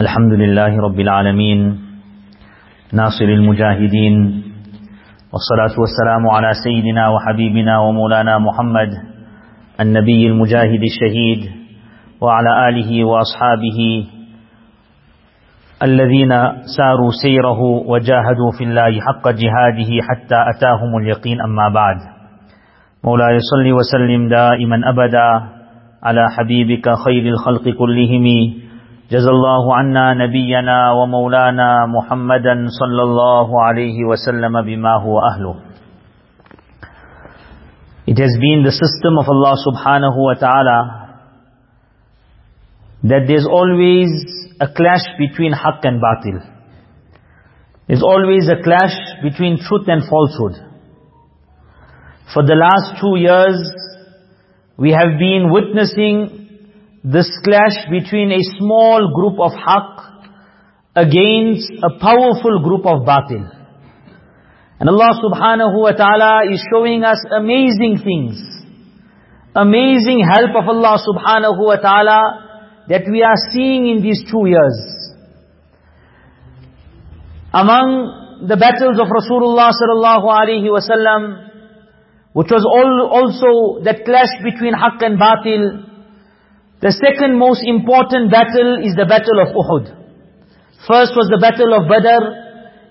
الحمد لله رب العالمين ناصر المجاهدين والصلاة والسلام على سيدنا وحبيبنا ومولانا محمد النبي المجاهد الشهيد وعلى آله وأصحابه الذين ساروا سيره وجاهدوا في الله حق جهاده حتى أتاهم اليقين أما بعد. مولاي صل وسلم دائما أبدا على حبيبك خير الخلق كلهم. جزا الله عنا نبينا ومولانا محمدا صلى الله عليه وسلم بما هو أهله It has been the system of Allah subhanahu wa ta'ala that there's always a clash between haqq and batil. There's always a clash between truth and falsehood. For the last two years, we have been witnessing this clash between a small group of haqq against a powerful group of batil. And Allah subhanahu wa ta'ala is showing us amazing things. Amazing help of Allah subhanahu wa ta'ala that we are seeing in these two years. Among the battles of Rasulullah sallallahu alaihi wasallam, which was all also that clash between haqq and batil, the second most important battle is the battle of Uhud. First was the battle of Badr,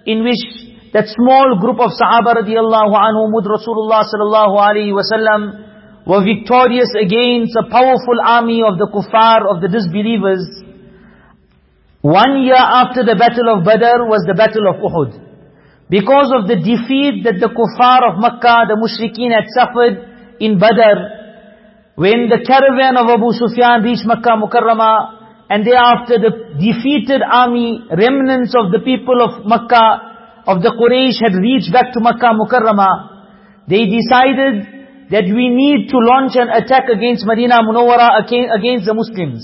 in which that small group of Sahaba radiallahu anhum with Rasulullah sallallahu alaihi wasallam were victorious against a powerful army of the kuffar, of the disbelievers. One year after the battle of Badr was the battle of Uhud. Because of the defeat that the kuffar of Makkah, the mushrikeen had suffered in Badr, when the caravan of Abu Sufyan reached Makkah Mukarramah, and thereafter the defeated army, remnants of the people of Makkah, of the Quraysh had reached back to Makkah Mukarramah, they decided that we need to launch an attack against Medina Munawwara, against the Muslims.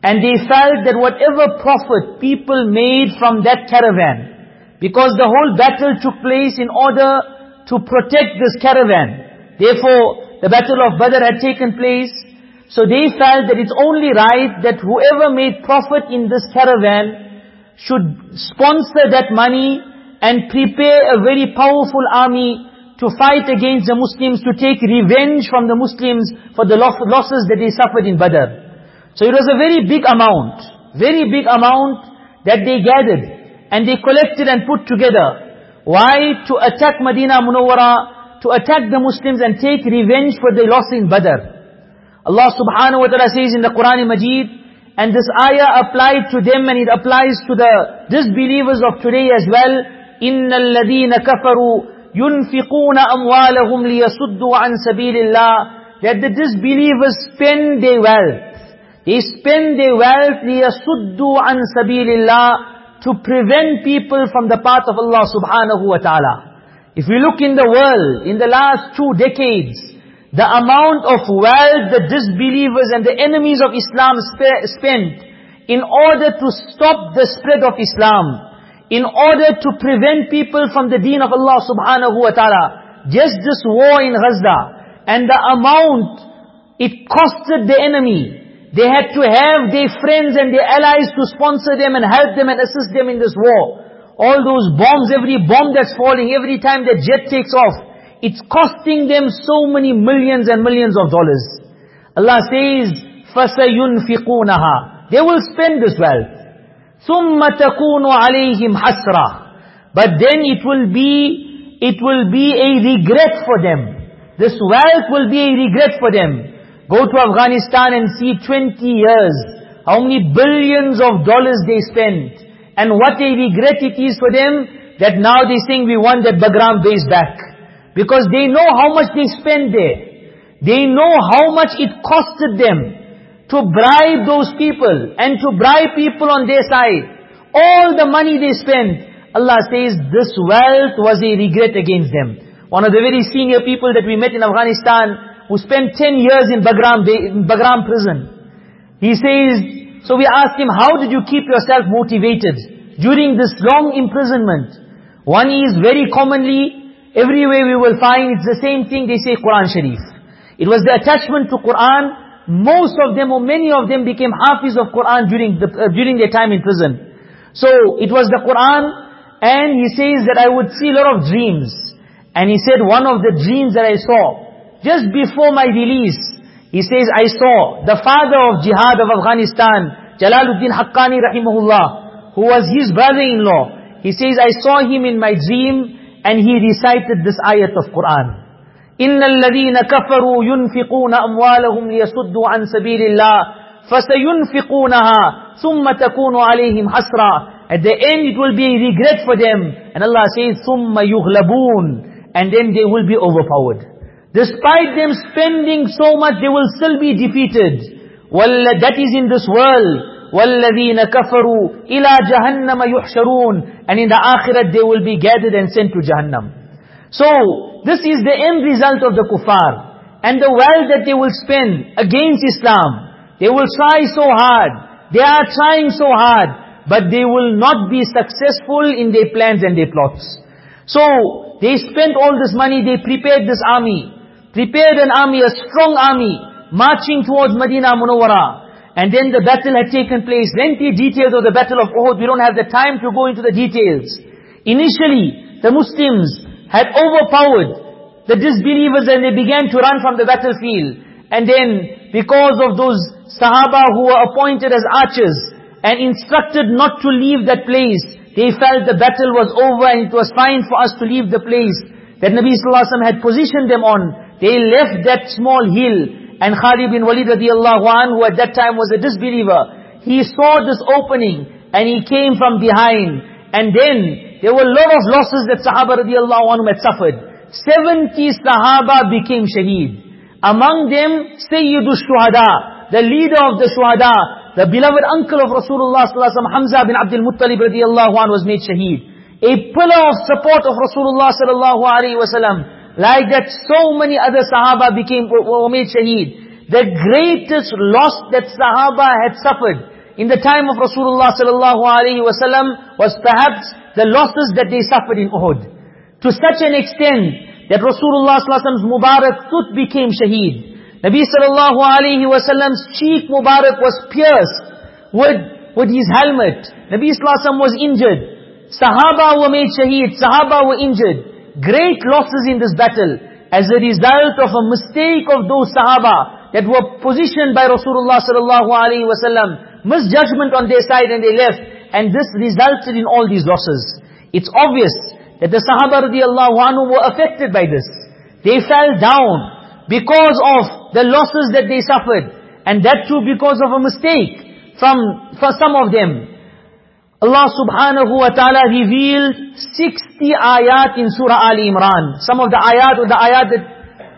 And they felt that whatever profit people made from that caravan, because the whole battle took place in order to protect this caravan. Therefore, the battle of Badr had taken place. So they felt that it's only right that whoever made profit in this caravan should sponsor that money and prepare a very powerful army to fight against the Muslims, to take revenge from the Muslims for the losses that they suffered in Badr. So it was a very big amount, very big amount that they gathered and they collected and put together. Why? To attack Medina Munawwara, to attack the Muslims and take revenge for their loss in Badr. Allah subhanahu wa ta'ala says in the Quran Majid, and this ayah applied to them and it applies to the disbelievers of today as well. إِنَّ الَّذِينَ كَفَرُوا ينفقون أموالهم ليصدوا عن سبيل الله that the disbelievers spend their wealth they spend their wealth ليصدوا عن سبيل الله to prevent people from the path of Allah subhanahu wa ta'ala if we look in the world in the last two decades the amount of wealth the disbelievers and the enemies of Islam spent in order to stop the spread of Islam in order to prevent people from the deen of Allah subhanahu wa ta'ala. Just this war in Gaza, and the amount it costed the enemy. They had to have their friends and their allies to sponsor them and help them and assist them in this war All those bombs, every bomb that's falling, every time the jet takes off, it's costing them so many millions and millions of dollars. Allah says, فَسَيُنْفِقُونَهَا They will spend this wealth. ثُمَّ تَكُونُ عَلَيْهِمْ حَسْرَةً But then it will be, it will be a regret for them. This wealth will be a regret for them. Go to Afghanistan and see 20 years, how many billions of dollars they spent. And what a regret it is for them, that now they saying we want that Bagram base back. Because they know how much they spend there. They know how much it costed them to bribe those people and to bribe people on their side. All the money they spent, Allah says this wealth was a regret against them. One of the very senior people that we met in Afghanistan, who spent 10 years in Bagram, in Bagram prison. He says, so we asked him, how did you keep yourself motivated during this long imprisonment? One is very commonly, everywhere we will find, it's the same thing, they say Quran Sharif. It was the attachment to Quran, most of them or many of them became hafiz of Quran during, the, uh, during their time in prison. So it was the Quran and he says that I would see a lot of dreams. And he said one of the dreams that I saw, just before my release, he says I saw the father of jihad of Afghanistan, Jalaluddin Haqqani rahimahullah, who was his brother-in-law. He says I saw him in my dream and he recited this ayat of Quran. إن الذين كفروا ينفقون أموالهم ليصدوا عن سبيل الله فسينفقونها ثم تكون عليهم حسرة At the end it will be regret for them. And Allah says, ثُمَّ يُغْلَبُونَ And then they will be overpowered. Despite them spending so much, they will still be defeated. That is in this world. وَالَّذِينَ كَفَرُوا إِلَى جَهَنَّمَ يُحْشَرُونَ And in the akhirat they will be gathered and sent to Jahannam. So, this is the end result of the kuffar. And the wealth that they will spend against Islam. They will try so hard. They are trying so hard. But they will not be successful in their plans and their plots. So, they spent all this money, they prepared this army. Prepared an army, a strong army, marching towards Medina Munawwara. And then the battle had taken place. Lengthy details of the battle of Uhud. We don't have the time to go into the details. Initially, the Muslims had overpowered the disbelievers and they began to run from the battlefield. And then, because of those Sahaba who were appointed as archers and instructed not to leave that place, they felt the battle was over and it was fine for us to leave the place that Nabi Wasallam had positioned them on. They left that small hill and Khalid bin Walid radiallahu anhu, who at that time was a disbeliever, he saw this opening and he came from behind. And then there were a lot of losses that Sahaba radiallahu anhu had suffered. 70 Sahaba became shaheed. Among them, Sayyidu Shuhada, the leader of the Shuhada, the beloved uncle of Rasulullah sallallahu Hamza bin Abdul Muttalib radiallahu anhu was made shaheed. A pillar of support of Rasulullah sallallahu alaihi wasallam. Like that so many other Sahaba became, made shaheed. The greatest loss that Sahaba had suffered in the time of Rasulullah sallallahu alaihi wasallam was perhaps the losses that they suffered in Uhud. To such an extent that Rasulullah Wasallam's Mubarak foot became shaheed. Nabi sallallahu alayhi wasallam's cheek Mubarak was pierced with, with his helmet. Nabi sallallahu was injured. Sahaba were made shaheed. Sahaba were injured. Great losses in this battle as a result of a mistake of those Sahaba that were positioned by Rasulullah sallallahu alayhi wasallam. Misjudgment on their side and they left. And this resulted in all these losses. It's obvious that the Sahaba radiallahu anhu were affected by this. They fell down because of the losses that they suffered. And that too because of a mistake from for some of them. Allah subhanahu wa ta'ala revealed 60 ayat in Surah Ali Imran. Some of the ayat or the ayat that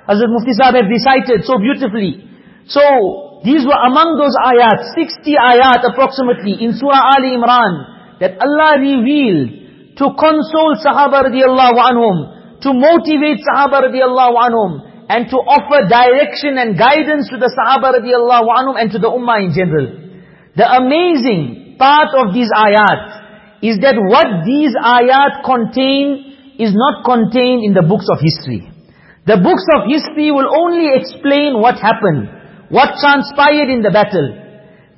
Hazrat Mufti Sahib recited so beautifully. So, these were among those ayat, 60 ayat approximately in Surah Ali Imran, that Allah revealed to console Sahaba radiallahu anhum, to motivate Sahaba radiallahu anhum, and to offer direction and guidance to the Sahaba radiallahu anhum and to the Ummah in general. The amazing part of these ayat is that what these ayat contain is not contained in the books of history. The books of history will only explain what happened. What transpired in the battle?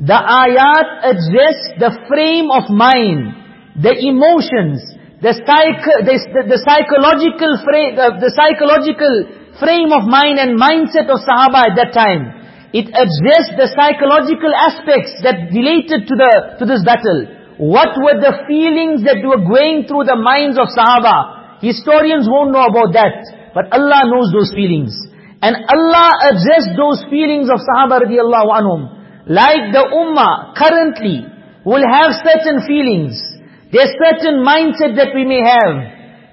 The ayat address the frame of mind, the emotions, the, the, the, the psychological frame, the psychological frame of mind and mindset of Sahaba at that time. It addressed the psychological aspects that related to the to this battle. What were the feelings that were going through the minds of Sahaba? Historians won't know about that, but Allah knows those feelings. And Allah addressed those feelings of Sahaba radiallahu anhum. Like the ummah currently will have certain feelings. There's certain mindset that we may have.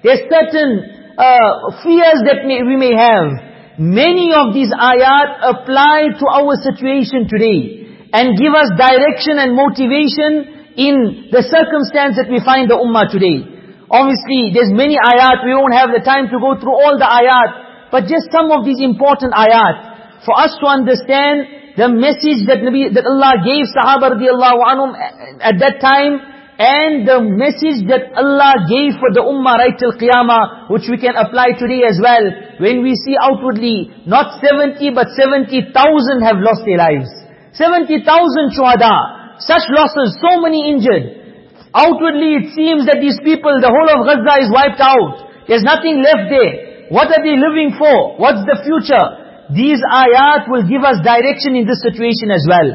There's certain uh, fears that may, we may have. Many of these ayat apply to our situation today. And give us direction and motivation in the circumstance that we find the ummah today. Obviously, there's many ayat. We won't have the time to go through all the ayat. But just some of these important ayat, for us to understand the message that Nabi, that Allah gave Sahaba radiallahu anhum at that time, and the message that Allah gave for the ummah right till qiyamah, which we can apply today as well, when we see outwardly, not 70 but 70,000 have lost their lives. 70,000 shuhada, such losses, so many injured. Outwardly it seems that these people, the whole of Gaza is wiped out. There's nothing left there. What are they living for? What's the future? These ayat will give us direction in this situation as well.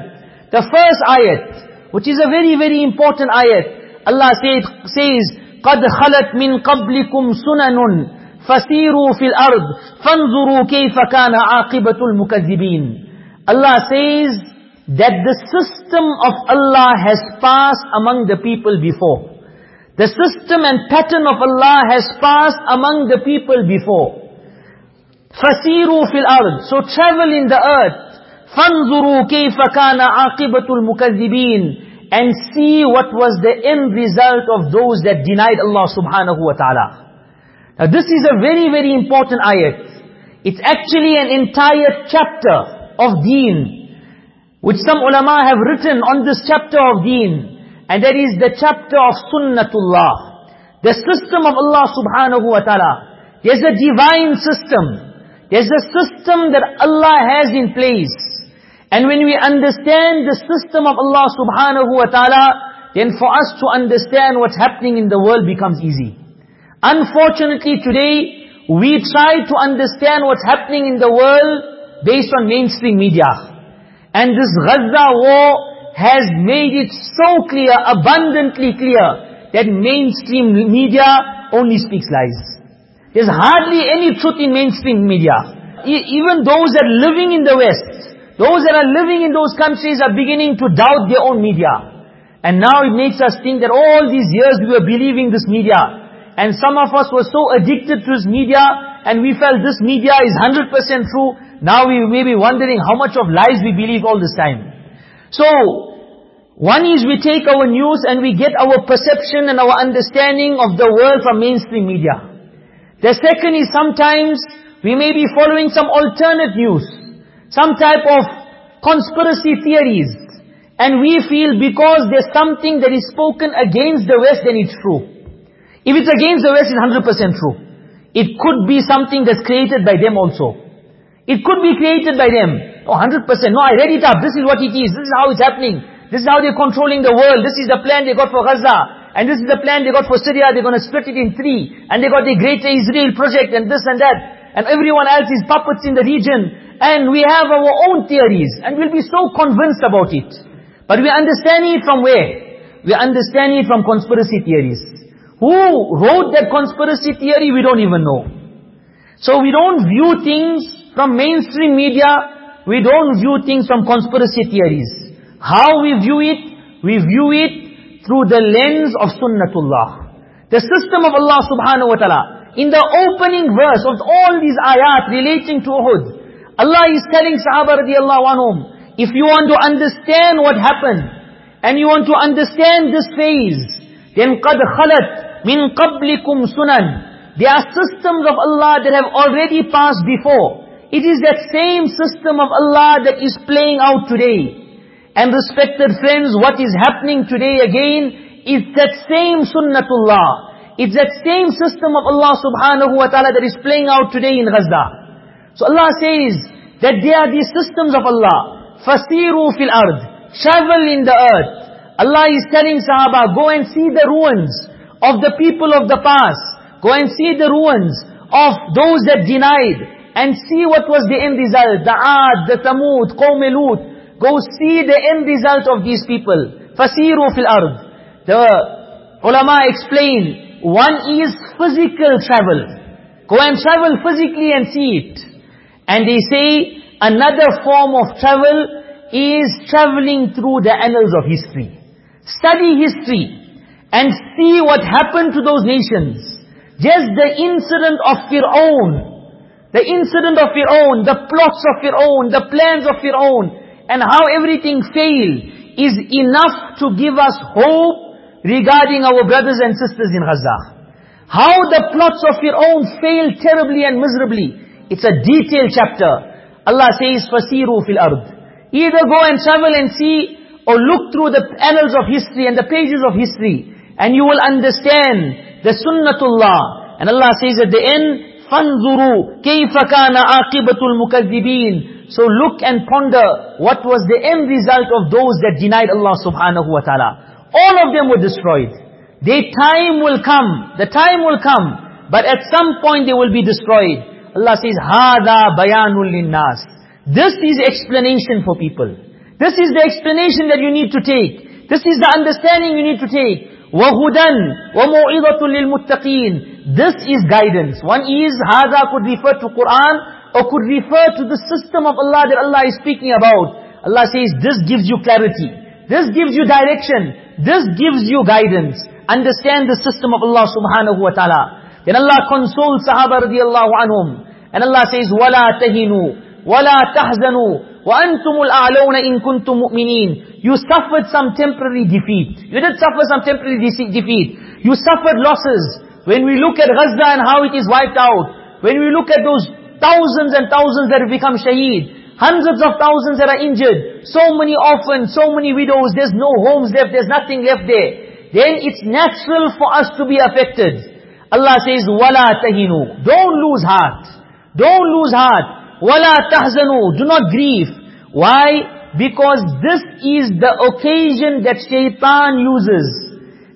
The first ayat, which is a very, very important ayat. Allah says, says قَدْ خَلَتْ مِنْ قَبْلِكُمْ سُنَنٌ فَسِيرُوا فِي الْأَرْضِ فَانْظُرُوا كَيْفَ كَانَ عَاقِبَةُ الْمُكَذِّبِينَ Allah says that the system of Allah has passed among the people before. The system and pattern of Allah has passed among the people before. فَسِيرُوا فِي الْأَرْضِ So travel in the earth. فَانْظُرُوا كَيْفَ كَانَ عَاقِبَةُ الْمُكَذِّبِينَ And see what was the end result of those that denied Allah subhanahu wa ta'ala. Now this is a very, very important ayat. It's actually an entire chapter of deen, which some ulama have written on this chapter of deen. And that is the chapter of sunnatullah. The system of Allah subhanahu wa ta'ala. There's a divine system. There's a system that Allah has in place. And when we understand the system of Allah subhanahu wa ta'ala, then for us to understand what's happening in the world becomes easy. Unfortunately today, we try to understand what's happening in the world based on mainstream media. And this Gaza war has made it so clear, abundantly clear, that mainstream media only speaks lies. There's hardly any truth in mainstream media. E even those that are living in the West, those that are living in those countries are beginning to doubt their own media. And now it makes us think that all these years we were believing this media. And some of us were so addicted to this media and we felt this media is 100% true. Now we may be wondering how much of lies we believe all this time. So, one is we take our news and we get our perception and our understanding of the world from mainstream media. The second is sometimes we may be following some alternate news some type of conspiracy theories. And we feel because there's something that is spoken against the West, then it's true. If it's against the West, it's 100% true. It could be something that's created by them also. It could be created by them. Oh, 100%. No, I read it up. This is what it is. This is how it's happening. This is how they're controlling the world. This is the plan they got for Gaza. And this is the plan they got for Syria. They're going to split it in three. And they got the Greater Israel project and this and that. And everyone else is puppets in the region and we have our own theories, and we'll be so convinced about it. But we understand it from where? We understand it from conspiracy theories. Who wrote that conspiracy theory, we don't even know. So we don't view things from mainstream media, we don't view things from conspiracy theories. How we view it? We view it through the lens of sunnatullah. The system of Allah subhanahu wa ta'ala. In the opening verse of all these ayat relating to Uhud, Allah is telling Sahaba radiallahu anhum, if you want to understand what happened, and you want to understand this phase, then قَدْ خَلَتْ مِنْ قَبْلِكُمْ سُنَنْ There are systems of Allah that have already passed before. It is that same system of Allah that is playing out today. And respected friends, what is happening today again, is that same sunnatullah. It's that same system of Allah subhanahu wa ta'ala that is playing out today in Gaza. So Allah says that they are the systems of Allah. Fasiru fil ard. Travel in the earth. Allah is telling Sahaba, go and see the ruins of the people of the past. Go and see the ruins of those that denied. And see what was the end result. The Ad, the Thamud, Qawm Lut. Go see the end result of these people. Fasiru fil ard. The ulama explain, one is physical travel. Go and travel physically and see it. And they say another form of travel is traveling through the annals of history. Study history and see what happened to those nations. Just the incident of Fir'aun, the incident of Fir'aun, the plots of Fir'aun, the plans of Fir'aun, and how everything failed is enough to give us hope regarding our brothers and sisters in Gaza. How the plots of Fir'aun failed terribly and miserably. It's a detailed chapter. Allah says, فَسِيرُوا فِي الْأَرْضِ Either go and travel and see, or look through the annals of history and the pages of history, And you will understand the sunnatullah. And Allah says at the end, فَانْظُرُوا كَيْفَ كَانَ عَاقِبَةُ الْمُكَذِّبِينَ So look and ponder what was the end result of those that denied Allah subhanahu wa ta'ala. All of them were destroyed. Their time will come. The time will come. But at some point they will be destroyed. Allah says, هَذَا بَيَانٌ لِلنَّاسِ This is explanation for people. This is the explanation that you need to take. This is the understanding you need to take. وَهُدًى وَمَوْعِظَةٌ لِلْمُتَّقِينَ This is guidance. One is, هذا could refer to Quran or could refer to the system of Allah that Allah is speaking about. Allah says, this gives you clarity. This gives you direction. This gives you guidance. Understand the system of Allah subhanahu wa ta'ala. Then Allah consoles Sahaba radiallahu anhum. And Allah says, وَلَا تَهِنُوا وَلَا تَحْزَنُوا وَأَنْتُمُ الْأَعْلَوْنَ إِن كُنْتُم مُؤْمِنِينَ You suffered some temporary defeat. You did suffer some temporary defeat. You suffered losses. When we look at Gaza and how it is wiped out, when we look at those thousands and thousands that have become shaheed, hundreds of thousands that are injured, so many orphans, so many widows, there's no homes left, there's nothing left there. Then it's natural for us to be affected. Allah says, وَلَا تَهِنُوا Don't lose heart. Don't lose heart. وَلَا تَحْزَنُوا Do not grieve. Why? Because this is the occasion that shaitan uses.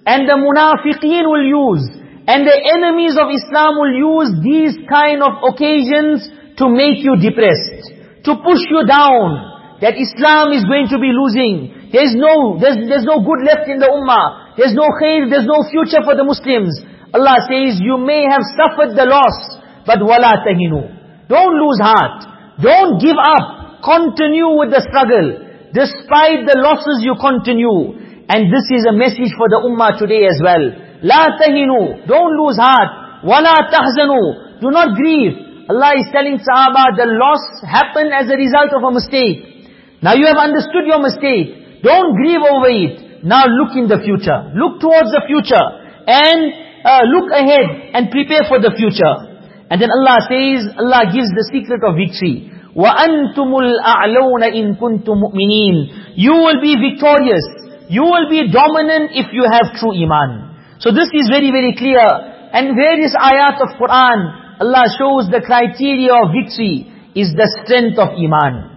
And the munafiqeen will use. And the enemies of Islam will use these kind of occasions to make you depressed. To push you down. That Islam is going to be losing. There's no, there's, there's no good left in the ummah. There's no khair, there's no future for the Muslims. Allah says, you may have suffered the loss, but wala tahinu. Don't lose heart. Don't give up. Continue with the struggle. Despite the losses, you continue. And this is a message for the ummah today as well. La tahinu. Don't lose heart. Wala tahzanu. Do not grieve. Allah is telling Sahaba, the loss happened as a result of a mistake. Now you have understood your mistake. Don't grieve over it. Now look in the future. Look towards the future. And uh, look ahead and prepare for the future. And then Allah says, Allah gives the secret of victory. وَأَنْتُمُ الْأَعْلَوْنَ إِن كُنْتُم مُؤْمِنِينَ You will be victorious. You will be dominant if you have true iman. So this is very, very clear. And various ayat of Quran, Allah shows the criteria of victory is the strength of iman.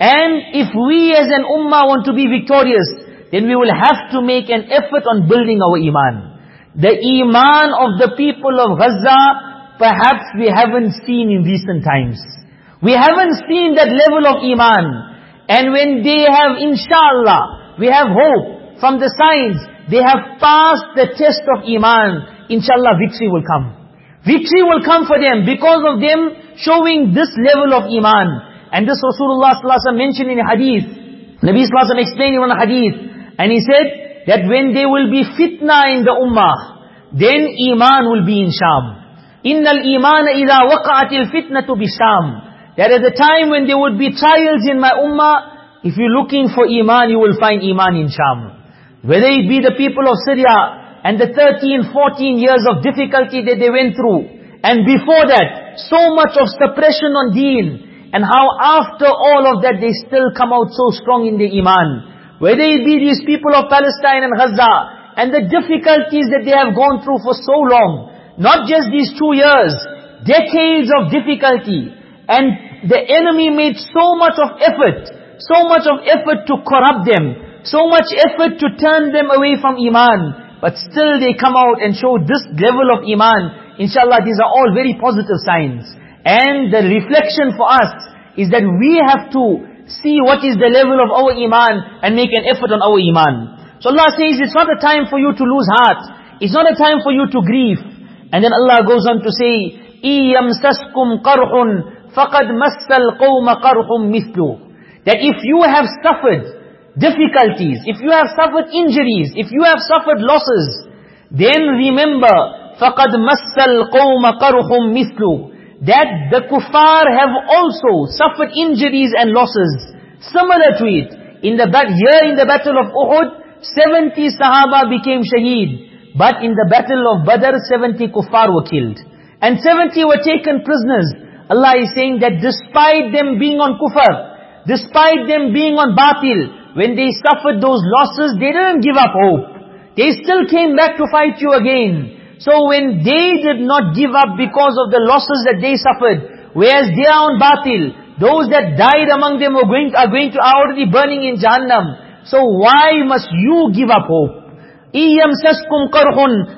And if we as an ummah want to be victorious, then we will have to make an effort on building our iman. The iman of the people of Gaza perhaps we haven't seen in recent times. We haven't seen that level of iman. And when they have, inshallah, we have hope from the signs, they have passed the test of iman, inshallah victory will come. Victory will come for them because of them showing this level of iman. And this Rasulullah mentioned in a hadith. Nabi ﷺ explained in one hadith. And he said that when there will be fitna in the ummah, then iman will be in Sham. Innal iman idha waqa'atil fitnatu bi Sham. There is a time when there would be trials in my ummah. If you're looking for iman, you will find iman in Sham. Whether it be the people of Syria and the 13, 14 years of difficulty that they went through. And before that, so much of suppression on deen. And how after all of that, they still come out so strong in the iman. Whether it be these people of Palestine and Gaza, and the difficulties that they have gone through for so long. Not just these two years, decades of difficulty. And the enemy made so much of effort, so much of effort to corrupt them, so much effort to turn them away from Iman. But still they come out and show this level of Iman. Inshallah, these are all very positive signs. And the reflection for us is that we have to see what is the level of our Iman and make an effort on our Iman. So Allah says, it's not a time for you to lose heart. It's not a time for you to grieve. And then Allah goes on to say, إِيَمْسَسْكُمْ قَرْحٌ فَقَدْ مَسَّ الْقَوْمَ قَرْحٌ مِثْلُ That if you have suffered difficulties, if you have suffered injuries, if you have suffered losses, then remember, فَقَدْ مَسَّ الْقَوْمَ قَرْحٌ مِثْلُ that the kuffar have also suffered injuries and losses, similar to it. In the year in the battle of Uhud, 70 Sahaba became shaheed. But in the battle of Badr, 70 kuffar were killed. And 70 were taken prisoners. Allah is saying that despite them being on kufr, despite them being on batil, when they suffered those losses, they didn't give up hope. they still came back to fight you again. So when they did not give up because of the losses that they suffered, whereas they are on batil, those that died among them were going, are going to, are already burning in Jahannam. So why must you give up hope? إِيَمْسَسْكُمْ قَرْحٌ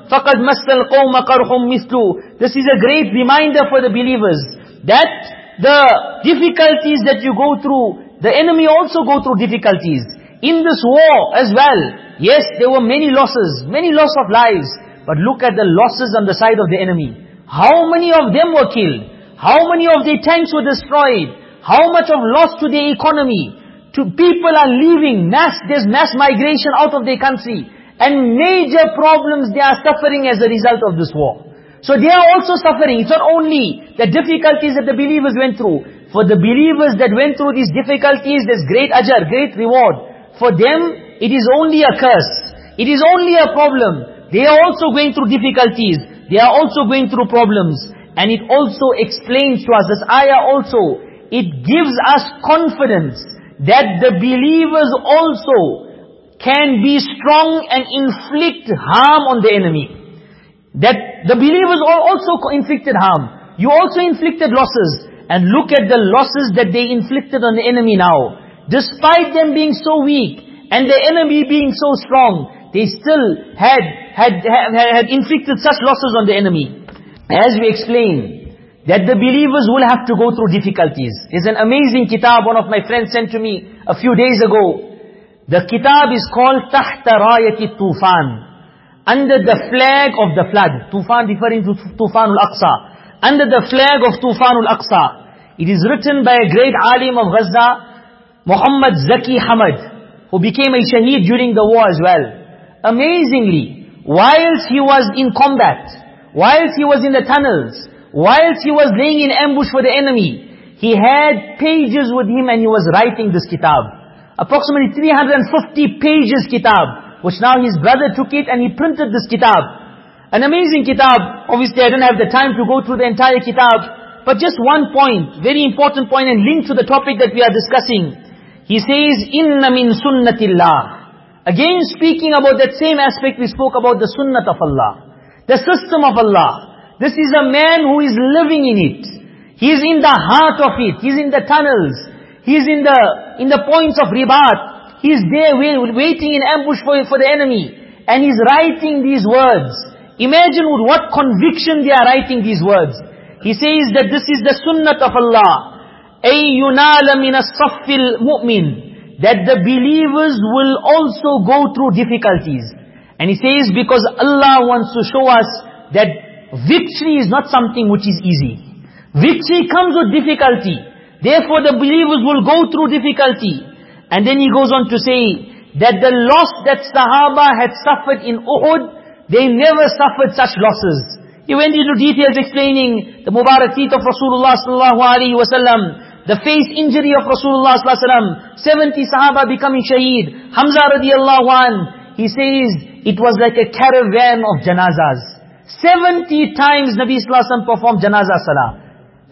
فَقَدْ مَسَّ الْقَوْمَ قَرْحٌ مِثْلُ This is a great reminder for the believers that the difficulties that you go through, the enemy also go through difficulties. In this war as well, yes, there were many losses, many loss of lives. But look at the losses on the side of the enemy. How many of them were killed? How many of their tanks were destroyed? How much of loss to their economy? To people are leaving, mass, there's mass migration out of their country. And major problems they are suffering as a result of this war. So they are also suffering. It's not only the difficulties that the believers went through. For the believers that went through these difficulties, there's great ajr, great reward. For them, it is only a curse. It is only a problem. They are also going through difficulties. They are also going through problems. And it also explains to us, this ayah also, it gives us confidence that the believers also can be strong and inflict harm on the enemy. That the believers are also inflicted harm. You also inflicted losses. And look at the losses that they inflicted on the enemy now. Despite them being so weak, and the enemy being so strong, they still had, had, had, had inflicted such losses on the enemy. As we explained, that the believers will have to go through difficulties. There's an amazing kitab one of my friends sent to me a few days ago. The kitab is called تحت راية الطوفان Under the flag of the flood. Tufan referring to Tufan al-Aqsa. Under the flag of Tufan al-Aqsa. It is written by a great alim of Gaza, Muhammad Zaki Hamad, who became a shaheed during the war as well. Amazingly, whilst he was in combat, whilst he was in the tunnels, whilst he was laying in ambush for the enemy, he had pages with him and he was writing this kitab approximately 350 pages kitab, which now his brother took it and he printed this kitab. An amazing kitab. Obviously I don't have the time to go through the entire kitab. But just one point, very important point and linked to the topic that we are discussing. He says, Inna min sunnatillah. Again speaking about that same aspect we spoke about the sunnat of Allah. The system of Allah. This is a man who is living in it. He is in the heart of it. He is in the tunnels. He is in the in the points of ribat. He's there waiting in ambush for, for the enemy. And he's writing these words. Imagine with what conviction they are writing these words. He says that this is the sunnah of Allah. أَيْ يُنَالَ مِنَ الصَّفِّ الْمُؤْمِنِ that the believers will also go through difficulties. And he says because Allah wants to show us that victory is not something which is easy. Victory comes with difficulty. Therefore the believers will go through difficulty. And then he goes on to say that the loss that Sahaba had suffered in Uhud, they never suffered such losses. He went into details explaining the Mubarak of Rasulullah sallallahu alaihi wasallam, the face injury of Rasulullah sallallahu alaihi wasallam, 70 Sahaba becoming shaheed, Hamza radiallahu an, he says it was like a caravan of janazas. 70 times Nabi sallallahu performed janazah salah.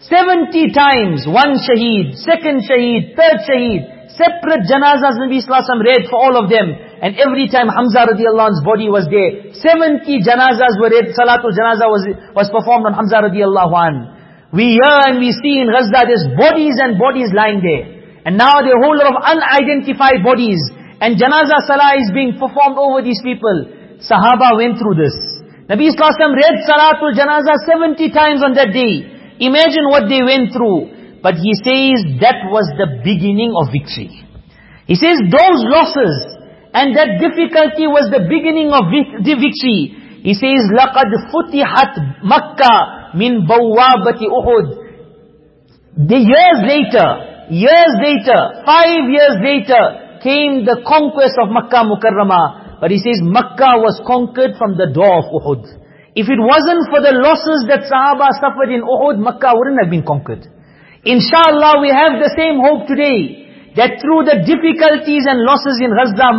70 times, one shaheed, second shaheed, third shaheed, separate janazas Nabi Sallallahu read for all of them. And every time Hamza radiallahu anhu's body was there, 70 janazas were read, Salatul Janaza was, was performed on Hamza radiallahu anhu. We hear and we see in Gaza there's bodies and bodies lying there. And now there are a whole lot of unidentified bodies. And Janaza Salah is being performed over these people. Sahaba went through this. Nabi Sallallahu read Salatul Janaza 70 times on that day. Imagine what they went through. But he says that was the beginning of victory. He says those losses and that difficulty was the beginning of the victory. He says, لَقَدْ فُتِحَتْ مَكَّةِ مِنْ بَوَّابَةِ أُحُدٍ the years later, years later, five years later, came the conquest of Makkah Mukarramah. But he says Makkah was conquered from the door of Uhud. If it wasn't for the losses that Sahaba suffered in Uhud, Makkah wouldn't have been conquered. Inshallah, we have the same hope today, that through the difficulties and losses in Gaza,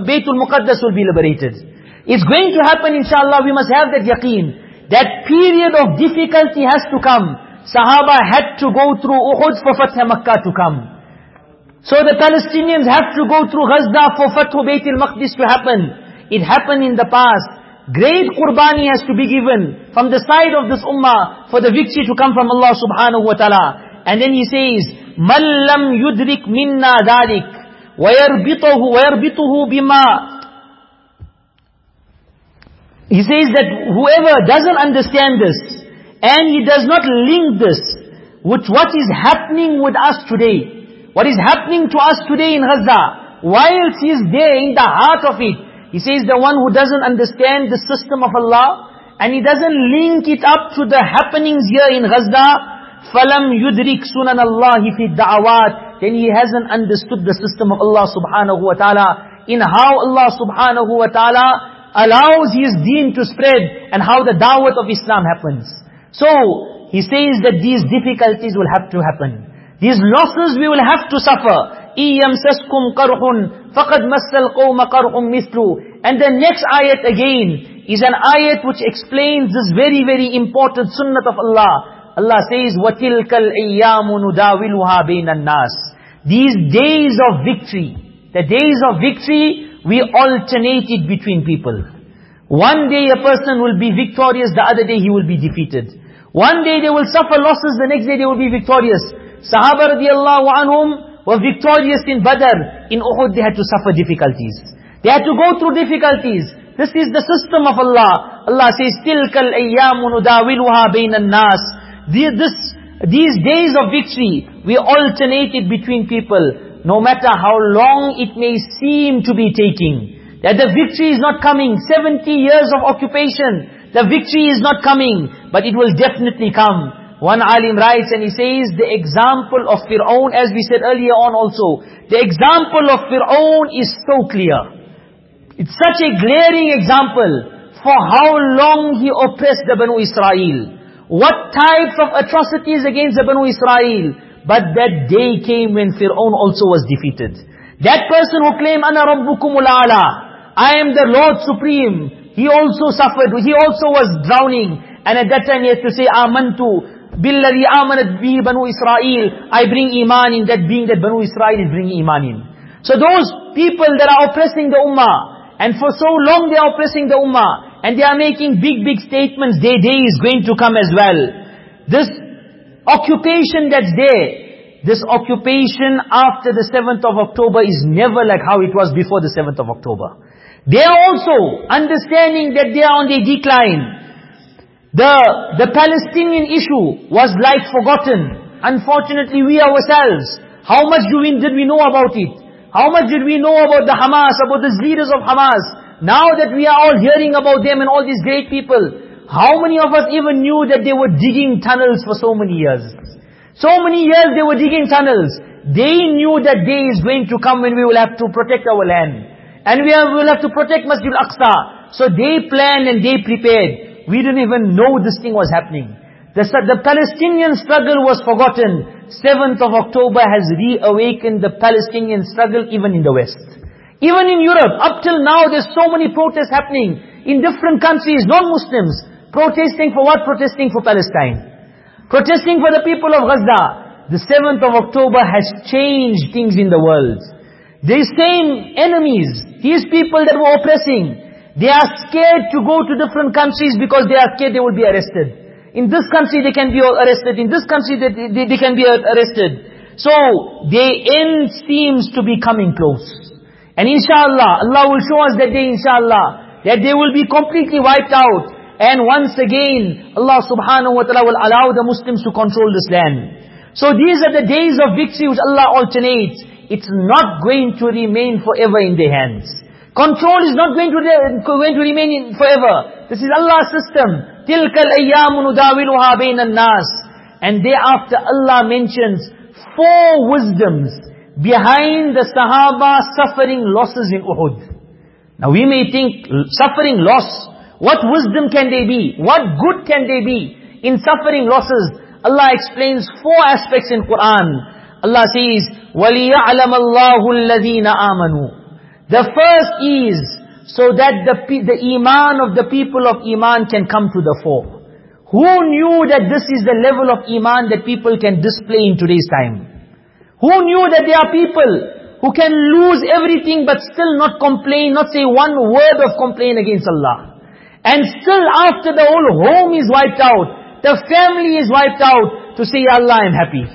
Baytul Muqaddas will be liberated. It's going to happen inshallah, we must have that yaqeen. That period of difficulty has to come. Sahaba had to go through Uhud for Fath Makkah to come. So the Palestinians have to go through Gaza for Fath Bayt al-Maqdis to happen. It happened in the past. Great qurbani has to be given from the side of this ummah for the victory to come from Allah subhanahu wa ta'ala. And then he says, مَنْ يُدْرِكْ مِنَّا ذَلِكْ وَيَرْبِطُهُ, وَيَرْبِطُهُ بِمَا He says that whoever doesn't understand this, and he does not link this with what is happening with us today, what is happening to us today in Gaza, whilst he is there in the heart of it, he says the one who doesn't understand the system of Allah, and he doesn't link it up to the happenings here in Gaza, فَلَمْ يُدْرِكْ سُنَنَ اللَّهِ فِي الدَّعَوَاتِ Then he hasn't understood the system of Allah subhanahu wa ta'ala, in how Allah subhanahu wa ta'ala allows His deen to spread, and how the da'wat of Islam happens. So, he says that these difficulties will have to happen. These losses we will have to suffer. إِيَمْسَسْكُمْ قَرْحٌ فَقَدْ مَسَّ الْقَوْمَ قَرْحٌ مِثْلُ And the next ayat again is an ayat which explains this very, very important sunnah of Allah. Allah says, وَتِلْكَ الْأَيَّامُ نُدَاوِلُهَا بَيْنَ النَّاسِ These days of victory, the days of victory, we alternate it between people. One day a person will be victorious, the other day he will be defeated. One day they will suffer losses, the next day they will be victorious. Sahaba radiallahu anhum, were victorious in Badr, in Uhud they had to suffer difficulties. They had to go through difficulties. This is the system of Allah. Allah says, تِلْكَ الْأَيَّامُ نُدَاوِلُهَا بَيْنَ النَّاسِ this, These days of victory, we alternate it between people, no matter how long it may seem to be taking. That the victory is not coming, 70 years of occupation, the victory is not coming, but it will definitely come. One alim writes and he says, the example of Fir'aun, as we said earlier on also, the example of Fir'aun is so clear. It's such a glaring example for how long he oppressed the Banu Israel. What types of atrocities against the Banu Israel. But that day came when Fir'aun also was defeated. That person who claimed, Ana Rabbukumul Ala, I am the Lord Supreme, he also suffered, he also was drowning. And at that time he had to say, Amantu, بِالَّذِي آمَنَتْ بِهِ بَنُو إِسْرَائِيل I bring iman in that being that Banu Israel is bringing iman in. So those people that are oppressing the ummah, and for so long they are oppressing the ummah, and they are making big, big statements, their day is going to come as well. This occupation that's there, this occupation after the 7th of October is never like how it was before the 7th of October. They are also understanding that they are on the decline. The, the Palestinian issue was like forgotten. Unfortunately, we ourselves, how much do we, did we know about it? How much did we know about the Hamas, about the leaders of Hamas? Now that we are all hearing about them and all these great people, how many of us even knew that they were digging tunnels for so many years? So many years they were digging tunnels. They knew that day is going to come when we will have to protect our land. And we will have to protect Masjid al-Aqsa. So they planned and they prepared. We didn't even know this thing was happening. The, the Palestinian struggle was forgotten. 7th of October has reawakened the Palestinian struggle even in the West. Even in Europe, up till now there's so many protests happening in different countries, non-Muslims, protesting for what? Protesting for Palestine. Protesting for the people of Gaza. The 7th of October has changed things in the world. These same enemies, these people that were oppressing, they are scared to go to different countries because they are scared they will be arrested. In this country they can be arrested. In this country they, they, they can be arrested. So, their end seems to be coming close. And inshallah, Allah will show us that day inshallah, that they will be completely wiped out. And once again, Allah subhanahu wa ta'ala will allow the Muslims to control this land. So these are the days of victory which Allah alternates. It's not going to remain forever in their hands. Control is not going to, going to remain forever. This is Allah's system. تِلْكَ الْأَيَّامُ نُدَاوِلُهَا بَيْنَ النَّاسِ And thereafter Allah mentions four wisdoms behind the Sahaba suffering losses in Uhud. Now we may think, suffering loss, what wisdom can they be? What good can they be in suffering losses? Allah explains four aspects in Quran. Allah says, وَلِيَعْلَمَ اللَّهُ الَّذِينَ آمَنُوا the first is so that the, the iman of the people of iman can come to the fore. Who knew that this is the level of iman that people can display in today's time? Who knew that there are people who can lose everything but still not complain, not say one word of complaint against Allah. And still after the whole home is wiped out, the family is wiped out, to say, Allah, I'm happy.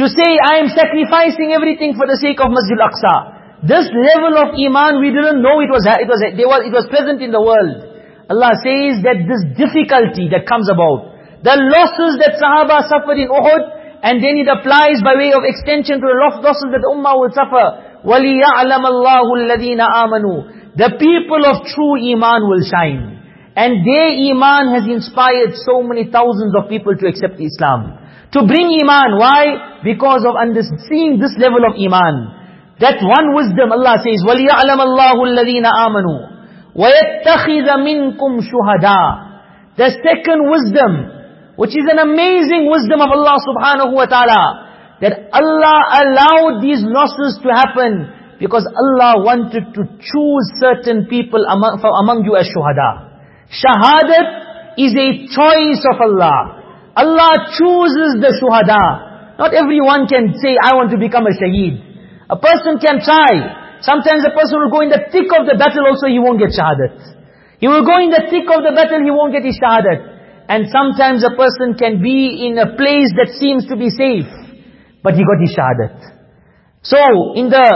To say, I am sacrificing everything for the sake of Masjid Al-Aqsa. This level of iman, we didn't know it was, it was, it was present in the world. Allah says that this difficulty that comes about, the losses that Sahaba suffered in Uhud, and then it applies by way of extension to the losses that Ummah will suffer. وَلِيَعْلَمَ اللَّهُ الَّذِينَ آمَنُوا The people of true Iman will shine. And their Iman has inspired so many thousands of people to accept Islam. To bring Iman. Why? Because of seeing this level of Iman. That one wisdom Allah says, وَلِيَعْلَمَ اللَّهُ الَّذِينَ آمَنُوا وَيَتَّخِذَ مِنْكُمْ شُهَدَاءَ The second wisdom, which is an amazing wisdom of Allah subhanahu wa ta'ala. That Allah allowed these losses to happen because Allah wanted to choose certain people among, among you as shuhada. Shahadat is a choice of Allah. Allah chooses the shuhada. Not everyone can say, I want to become a shaheed. A person can try. Sometimes a person will go in the thick of the battle also, he won't get shahadat. He will go in the thick of the battle, he won't get his shahadat. And sometimes a person can be in a place that seems to be safe, but he got his shahadat. So, in the,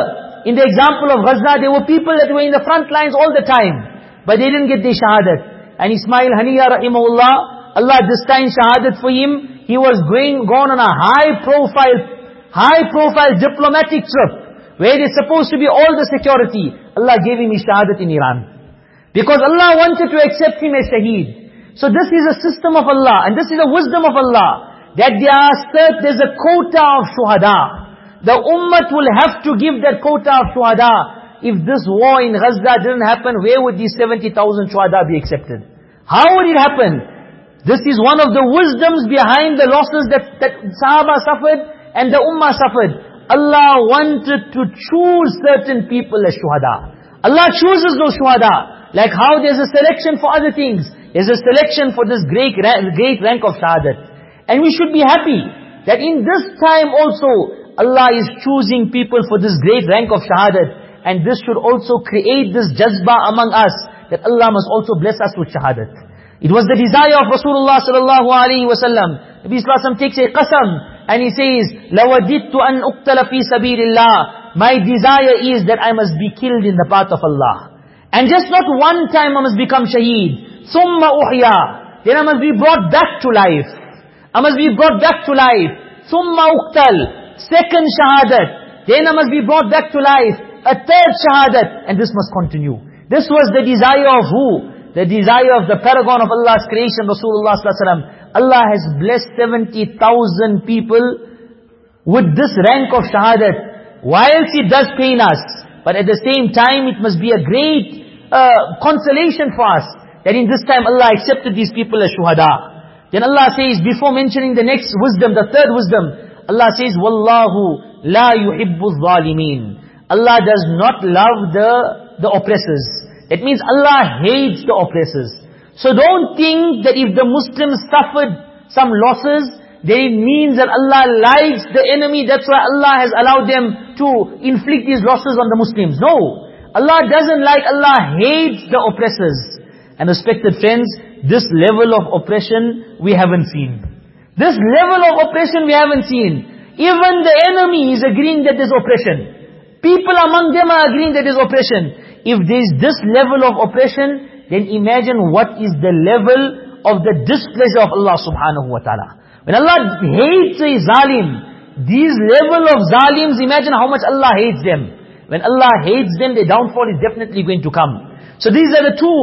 in the example of Gaza, there were people that were in the front lines all the time, but they didn't get their shahadat. And Ismail Haniya rahimahullah, Allah destined shahadat for him. He was going, gone on a high profile, high profile diplomatic trip, where there's supposed to be all the security. Allah gave him shahadat in Iran. Because Allah wanted to accept him as shaheed. So this is a system of Allah, and this is a wisdom of Allah, that there are there's a quota of shuhada. The ummah will have to give that quota of shuhada. If this war in Gaza didn't happen, where would these 70,000 shuhada be accepted? How would it happen? This is one of the wisdoms behind the losses that, that Sahaba suffered and the ummah suffered. Allah wanted to choose certain people as shuhada. Allah chooses those shuhada. Like how there's a selection for other things. There's a selection for this great, great rank of shahadat. And we should be happy that in this time also, Allah is choosing people for this great rank of shahadat. And this should also create this jazba among us, that Allah must also bless us with shahadat. It was the desire of Rasulullah sallallahu alaihi wasallam. Nabi sallallahu takes a qasam and he says, "Lawadittu an uqtala sabilillah." My desire is that I must be killed in the path of Allah. And just not one time I must become shaheed. Summa uhya. Then I must be brought back to life. I must be brought back to life. Summa uqtal. Second shahadat. Then I must be brought back to life. A third shahadat. And this must continue. This was the desire of who? The desire of the paragon of Allah's creation, Rasulullah ﷺ. Allah has blessed 70,000 people with this rank of shahadat. Whilst it does pain us, but at the same time it must be a great uh, consolation for us that in this time Allah accepted these people as shuhada. Then Allah says, before mentioning the next wisdom, the third wisdom, Allah says, Wallahu la yuhibbu zalimin. Allah does not love the, the oppressors. That means Allah hates the oppressors. So don't think that if the Muslims suffered some losses, it means that Allah likes the enemy, that's why Allah has allowed them to inflict these losses on the Muslims. No. Allah doesn't like, Allah hates the oppressors. And respected friends, this level of oppression we haven't seen. This level of oppression we haven't seen. Even the enemy is agreeing that there's oppression. People among them are agreeing that there's oppression. If there's this level of oppression, then imagine what is the level of the displeasure of Allah subhanahu wa ta'ala. When Allah hates a zalim, these level of zalims, imagine how much Allah hates them. When Allah hates them, their downfall is definitely going to come. So these are the two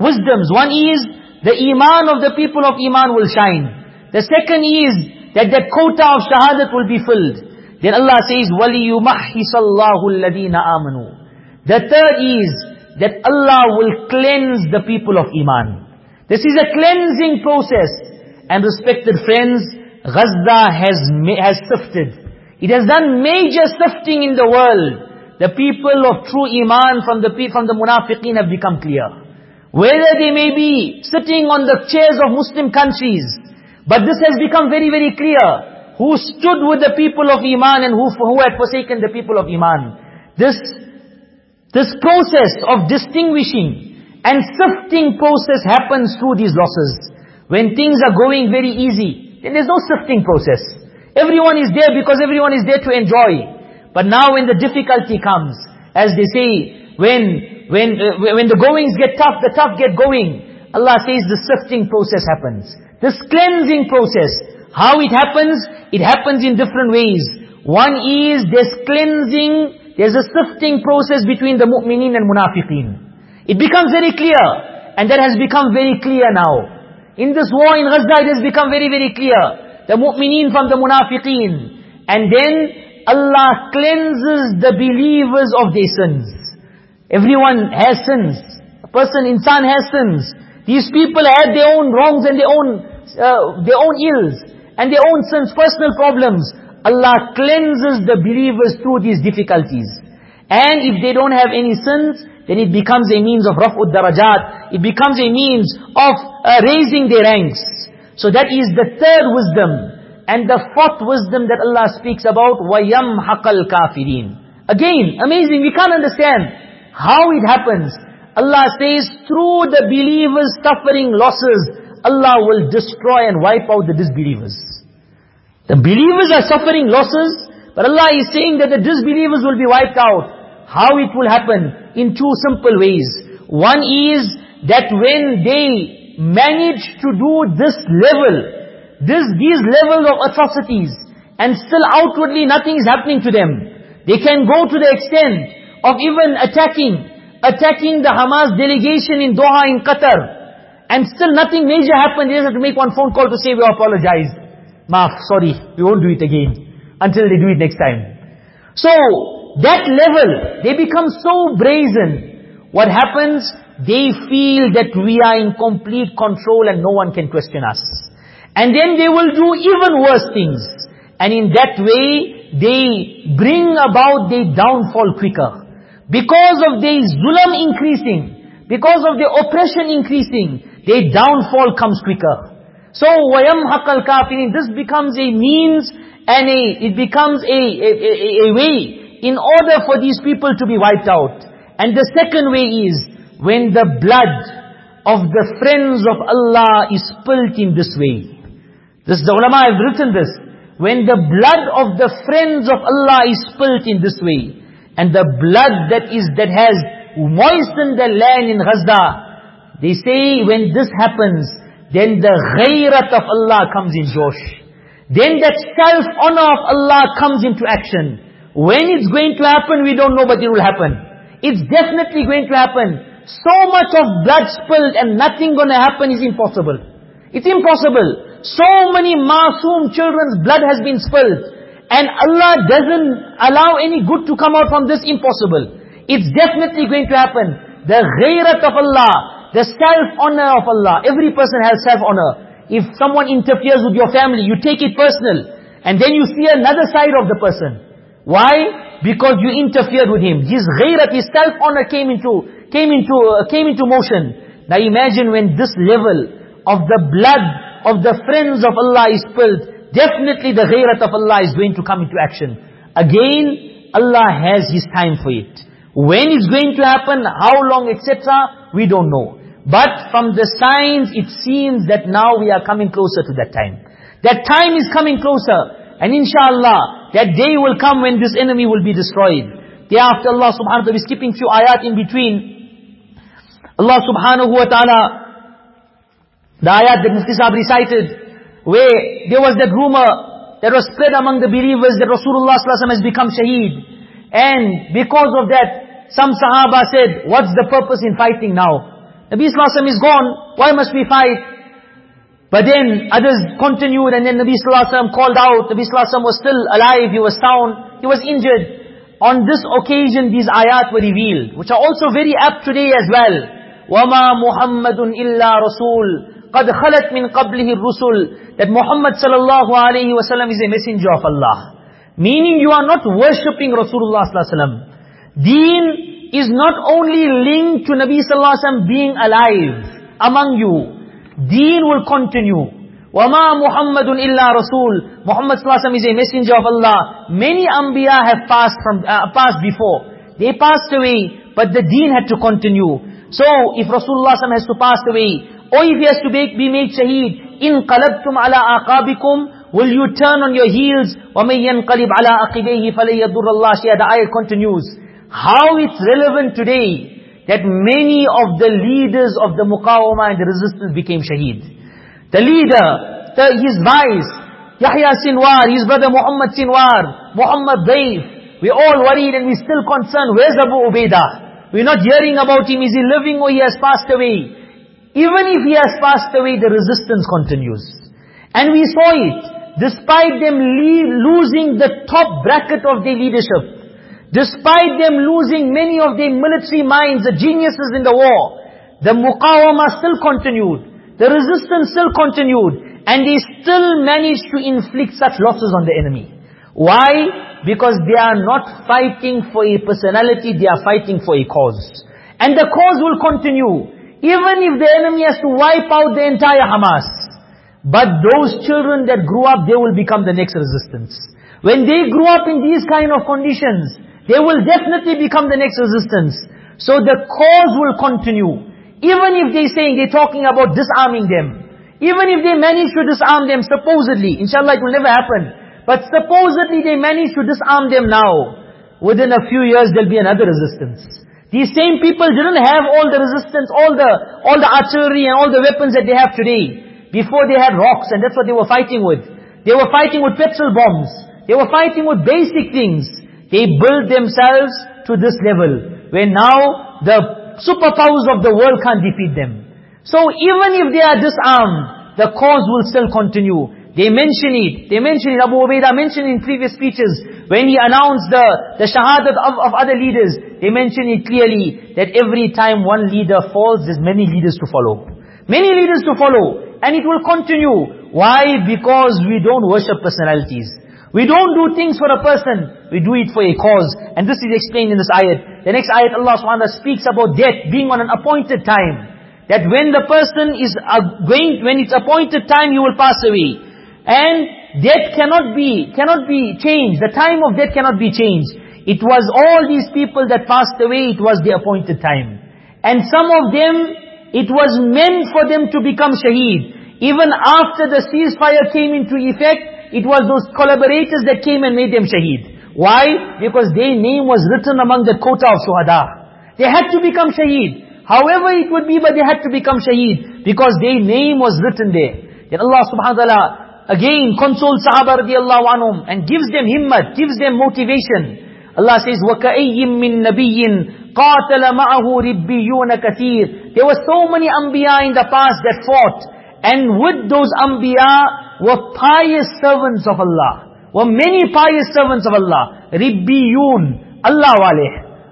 wisdoms. One is, the iman of the people of iman will shine. The second is, that the quota of shahadat will be filled. Then Allah says, وَلِيُمَحِّسَ اللَّهُ الَّذِينَ آمَنُوا the third is, that Allah will cleanse the people of iman. This is a cleansing process. And respected friends, Gaza has, has sifted. It has done major sifting in the world. The people of true iman from the, from the munafiqeen have become clear. Whether they may be sitting on the chairs of Muslim countries. But this has become very, very clear. Who stood with the people of Iman and who, who had forsaken the people of Iman. this, this process of distinguishing and sifting process happens through these losses. When things are going very easy, then there's no sifting process. Everyone is there because everyone is there to enjoy. But now when the difficulty comes, as they say, when, when, uh, when the goings get tough, the tough get going. Allah says the sifting process happens. This cleansing process. How it happens? It happens in different ways. One is this cleansing, there's a sifting process between the mu'mineen and munafiqeen. It becomes very clear. And that has become very clear now. In this war in Gaza, it has become very, very clear. The mu'mineen from the munafiqeen. And then Allah cleanses the believers of their sins. Everyone has sins. A person, insan has sins. These people had their own wrongs and their own, uh, their own ills. And their own sins, personal problems. Allah cleanses the believers through these difficulties. And if they don't have any sins, then it becomes a means of raf'ud darajat. It becomes a means of uh, raising their ranks. So that is the third wisdom. And the fourth wisdom that Allah speaks about, وَيَمْحَقَ الْكَافِرِينَ Again, amazing, we can't understand how it happens. Allah says, through the believers suffering losses, Allah will destroy and wipe out the disbelievers. The believers are suffering losses, but Allah is saying that the disbelievers will be wiped out. How it will happen? In two simple ways. One is that when they manage to do this level, this, these levels of atrocities, and still outwardly nothing is happening to them, they can go to the extent of even attacking, attacking the Hamas delegation in Doha in Qatar, and still nothing major happened, they just have to make one phone call to say we apologize. Maaf, sorry, we won't do it again, until they do it next time. So, that level, they become so brazen. What happens? They feel that we are in complete control and no one can question us. And then they will do even worse things. And in that way, they bring about their downfall quicker. Because of their zulam increasing, because of their oppression increasing, their downfall comes quicker. So, وَيَمْحَقَ الْكَافِرِينَ This becomes a means and a, it becomes a, a, a, a way in order for these people to be wiped out. And the second way is, when the blood of the friends of Allah is spilt in this way. This, the ulama have written this. When the blood of the friends of Allah is spilt in this way, and the blood that is, that has moistened the land in Gaza, they say when this happens, then the ghayrat of Allah comes in Josh. Then that self-honor of Allah comes into action. When it's going to happen, we don't know, but it will happen. It's definitely going to happen. So much of blood spilled and nothing going to happen is impossible. It's impossible. So many masoom children's blood has been spilled. And Allah doesn't allow any good to come out from this impossible. It's definitely going to happen. The ghairat of Allah, the self-honor of Allah. Every person has self-honor. If someone interferes with your family, you take it personal. And then you see another side of the person. Why? Because you interfered with him. His ghairat, his self-honor came into, came into, uh, came into motion. Now imagine when this level of the blood of the friends of Allah is spilled, definitely the ghairat of Allah is going to come into action. Again, Allah has His time for it. When it's going to happen, how long, etc., we don't know. But from the signs, it seems that now we are coming closer to that time. That time is coming closer. And inshallah, that day will come when this enemy will be destroyed. Thereafter Allah subhanahu wa ta'ala, we're skipping few ayat in between. Allah subhanahu wa ta'ala, the ayat that Mufti Sahib recited, where there was that rumor that was spread among the believers that Rasulullah has become shaheed. And because of that, some Sahaba said, what's the purpose in fighting now? Nabi Sallallahu is gone, why must we fight? But then others continued and then Nabi Sallallahu Alaihi Wasallam called out. Nabi Sallallahu Alaihi Wasallam was still alive, he was sound, he was injured. On this occasion these ayat were revealed, which are also very apt today as well. وَمَا مُحَمَّدٌ إِلَّا رَسُولٌ قَدْ خَلَتْ مِنْ قَبْلِهِ الرُّسُلُ That Muhammad sallallahu alayhi wasallam is a messenger of Allah. Meaning you are not worshipping Rasulullah sallallahu alayhi wasallam. Deen is not only linked to Nabi sallallahu alayhi wasallam being alive among you, Deen will continue. وَمَا مُحَمَّدٌ إِلَّا رَسُولٌ Muhammad sallallahu is a messenger of Allah. Many anbiya have passed from uh, passed before. They passed away, but the deen had to continue. So, if Rasulullah has to pass away, or if he has to be, be made shaheed, in qalabtum ala aqabikum, will you turn on your heels? وَمَن يَنْقَلِبْ عَلَىٰ أَقِبَيْهِ فَلَن يَضُرَّ اللَّهَ شَيْئًا The ayah continues. How it's relevant today that many of the leaders of the muqawama and the resistance became shaheed. The leader, the, his vice, Yahya Sinwar, his brother Muhammad Sinwar, Muhammad Daif. We're all worried and we're still concerned. Where's Abu Ubaidah? We're not hearing about him. Is he living or he has passed away? Even if he has passed away, the resistance continues. And we saw it. Despite them losing the top bracket of their leadership, Despite them losing many of their military minds, the geniuses in the war, the muqawama still continued. The resistance still continued. And they still managed to inflict such losses on the enemy. Why? Because they are not fighting for a personality, they are fighting for a cause. And the cause will continue. Even if the enemy has to wipe out the entire Hamas. But those children that grew up, they will become the next resistance. When they grew up in these kind of conditions, they will definitely become the next resistance. So the cause will continue. Even if they're saying, they're talking about disarming them. Even if they manage to disarm them, supposedly, inshallah it will never happen. But supposedly they manage to disarm them now. Within a few years there'll be another resistance. These same people didn't have all the resistance, all the, all the artillery and all the weapons that they have today. Before they had rocks and that's what they were fighting with. They were fighting with petrol bombs. They were fighting with basic things. They build themselves to this level, where now the superpowers of the world can't defeat them. So even if they are disarmed, the cause will still continue. They mention it. They mention it. Abu Ubaidah mentioned in previous speeches, when he announced the, the shahadat of, of other leaders, they mention it clearly, that every time one leader falls, there's many leaders to follow. Many leaders to follow. And it will continue. Why? Because we don't worship personalities. We don't do things for a person, we do it for a cause. And this is explained in this ayat. The next ayat Allah SWT speaks about death being on an appointed time. That when the person is uh, going, when it's appointed time, he will pass away. And death cannot be, cannot be changed. The time of death cannot be changed. It was all these people that passed away, it was the appointed time. And some of them, it was meant for them to become shaheed. Even after the ceasefire came into effect, it was those collaborators that came and made them shaheed. Why? Because their name was written among the quota of shuhada. They had to become shaheed. However it would be, but they had to become shaheed. Because their name was written there. Then Allah subhanahu wa ta'ala again consoles Sahaba radiallahu anhum and gives them himmat, gives them motivation. Allah says, وَكَأَيِّم مِّن نَبِيٍّ قَاتَلَ مَعَهُ رِبِّيُّونَ كَثِيرٌ There were so many anbiya in the past that fought. And with those anbiya, were pious servants of Allah. Were many pious servants of Allah. Ribbiyun. Allah wale.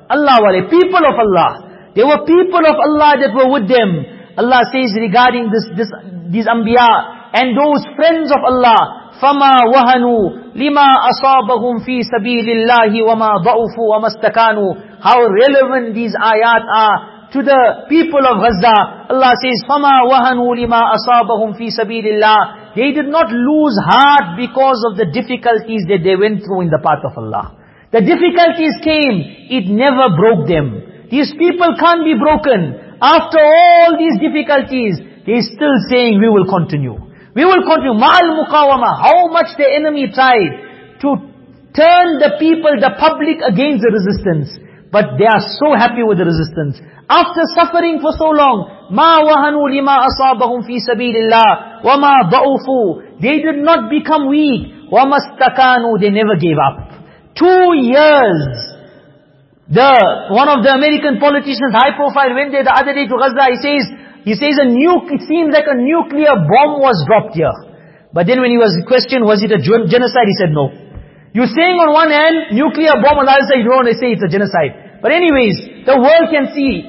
Allah wale. People of Allah. There were people of Allah that were with them. Allah says regarding this, this, these anbiya and those friends of Allah, فَمَا وَهَنُوا لِمَا أَصَابَهُمْ فِي سَبِيلِ اللَّهِ وَمَا ضَعُفُوا وَمَا اسْتَكَانُوا How relevant these ayat are to the people of Gaza. Allah says, فَمَا وَهَنُوا لِمَا أَصَابَهُمْ فِي سَبِيلِ اللَّهِ They did not lose heart because of the difficulties that they went through in the path of Allah. The difficulties came, it never broke them. These people can't be broken. After all these difficulties, they're still saying, we will continue. We will continue. Ma'al muqawama. How much the enemy tried to turn the people, the public against the resistance. But they are so happy with the resistance. After suffering for so long, ma wahanu lima asabahum fi sabilillah, wa ma ba'ufu. They did not become weak. Wa mastakanu, they never gave up. Two years. The One of the American politicians, high profile, went there the other day to Gaza. He says, he says a nuke, it seems like a nuclear bomb was dropped here. But then when he was questioned, was it a genocide? He said no. You're saying on one hand, nuclear bomb, and the other side, you don't want to say it's a genocide. But anyways, the world can see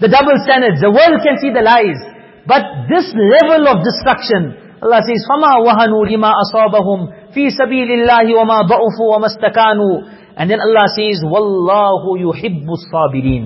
the double standards. The world can see the lies. But this level of destruction, Allah says, فَمَا وَهَنُوا لِمَا أَصَابَهُمْ فِي سَبِيلِ اللَّهِ وَمَا ضَعُفُوا وَمَا اسْتَكَانُوا And then Allah says, وَاللَّهُ يُحِبُّ الصَّابِرِينَ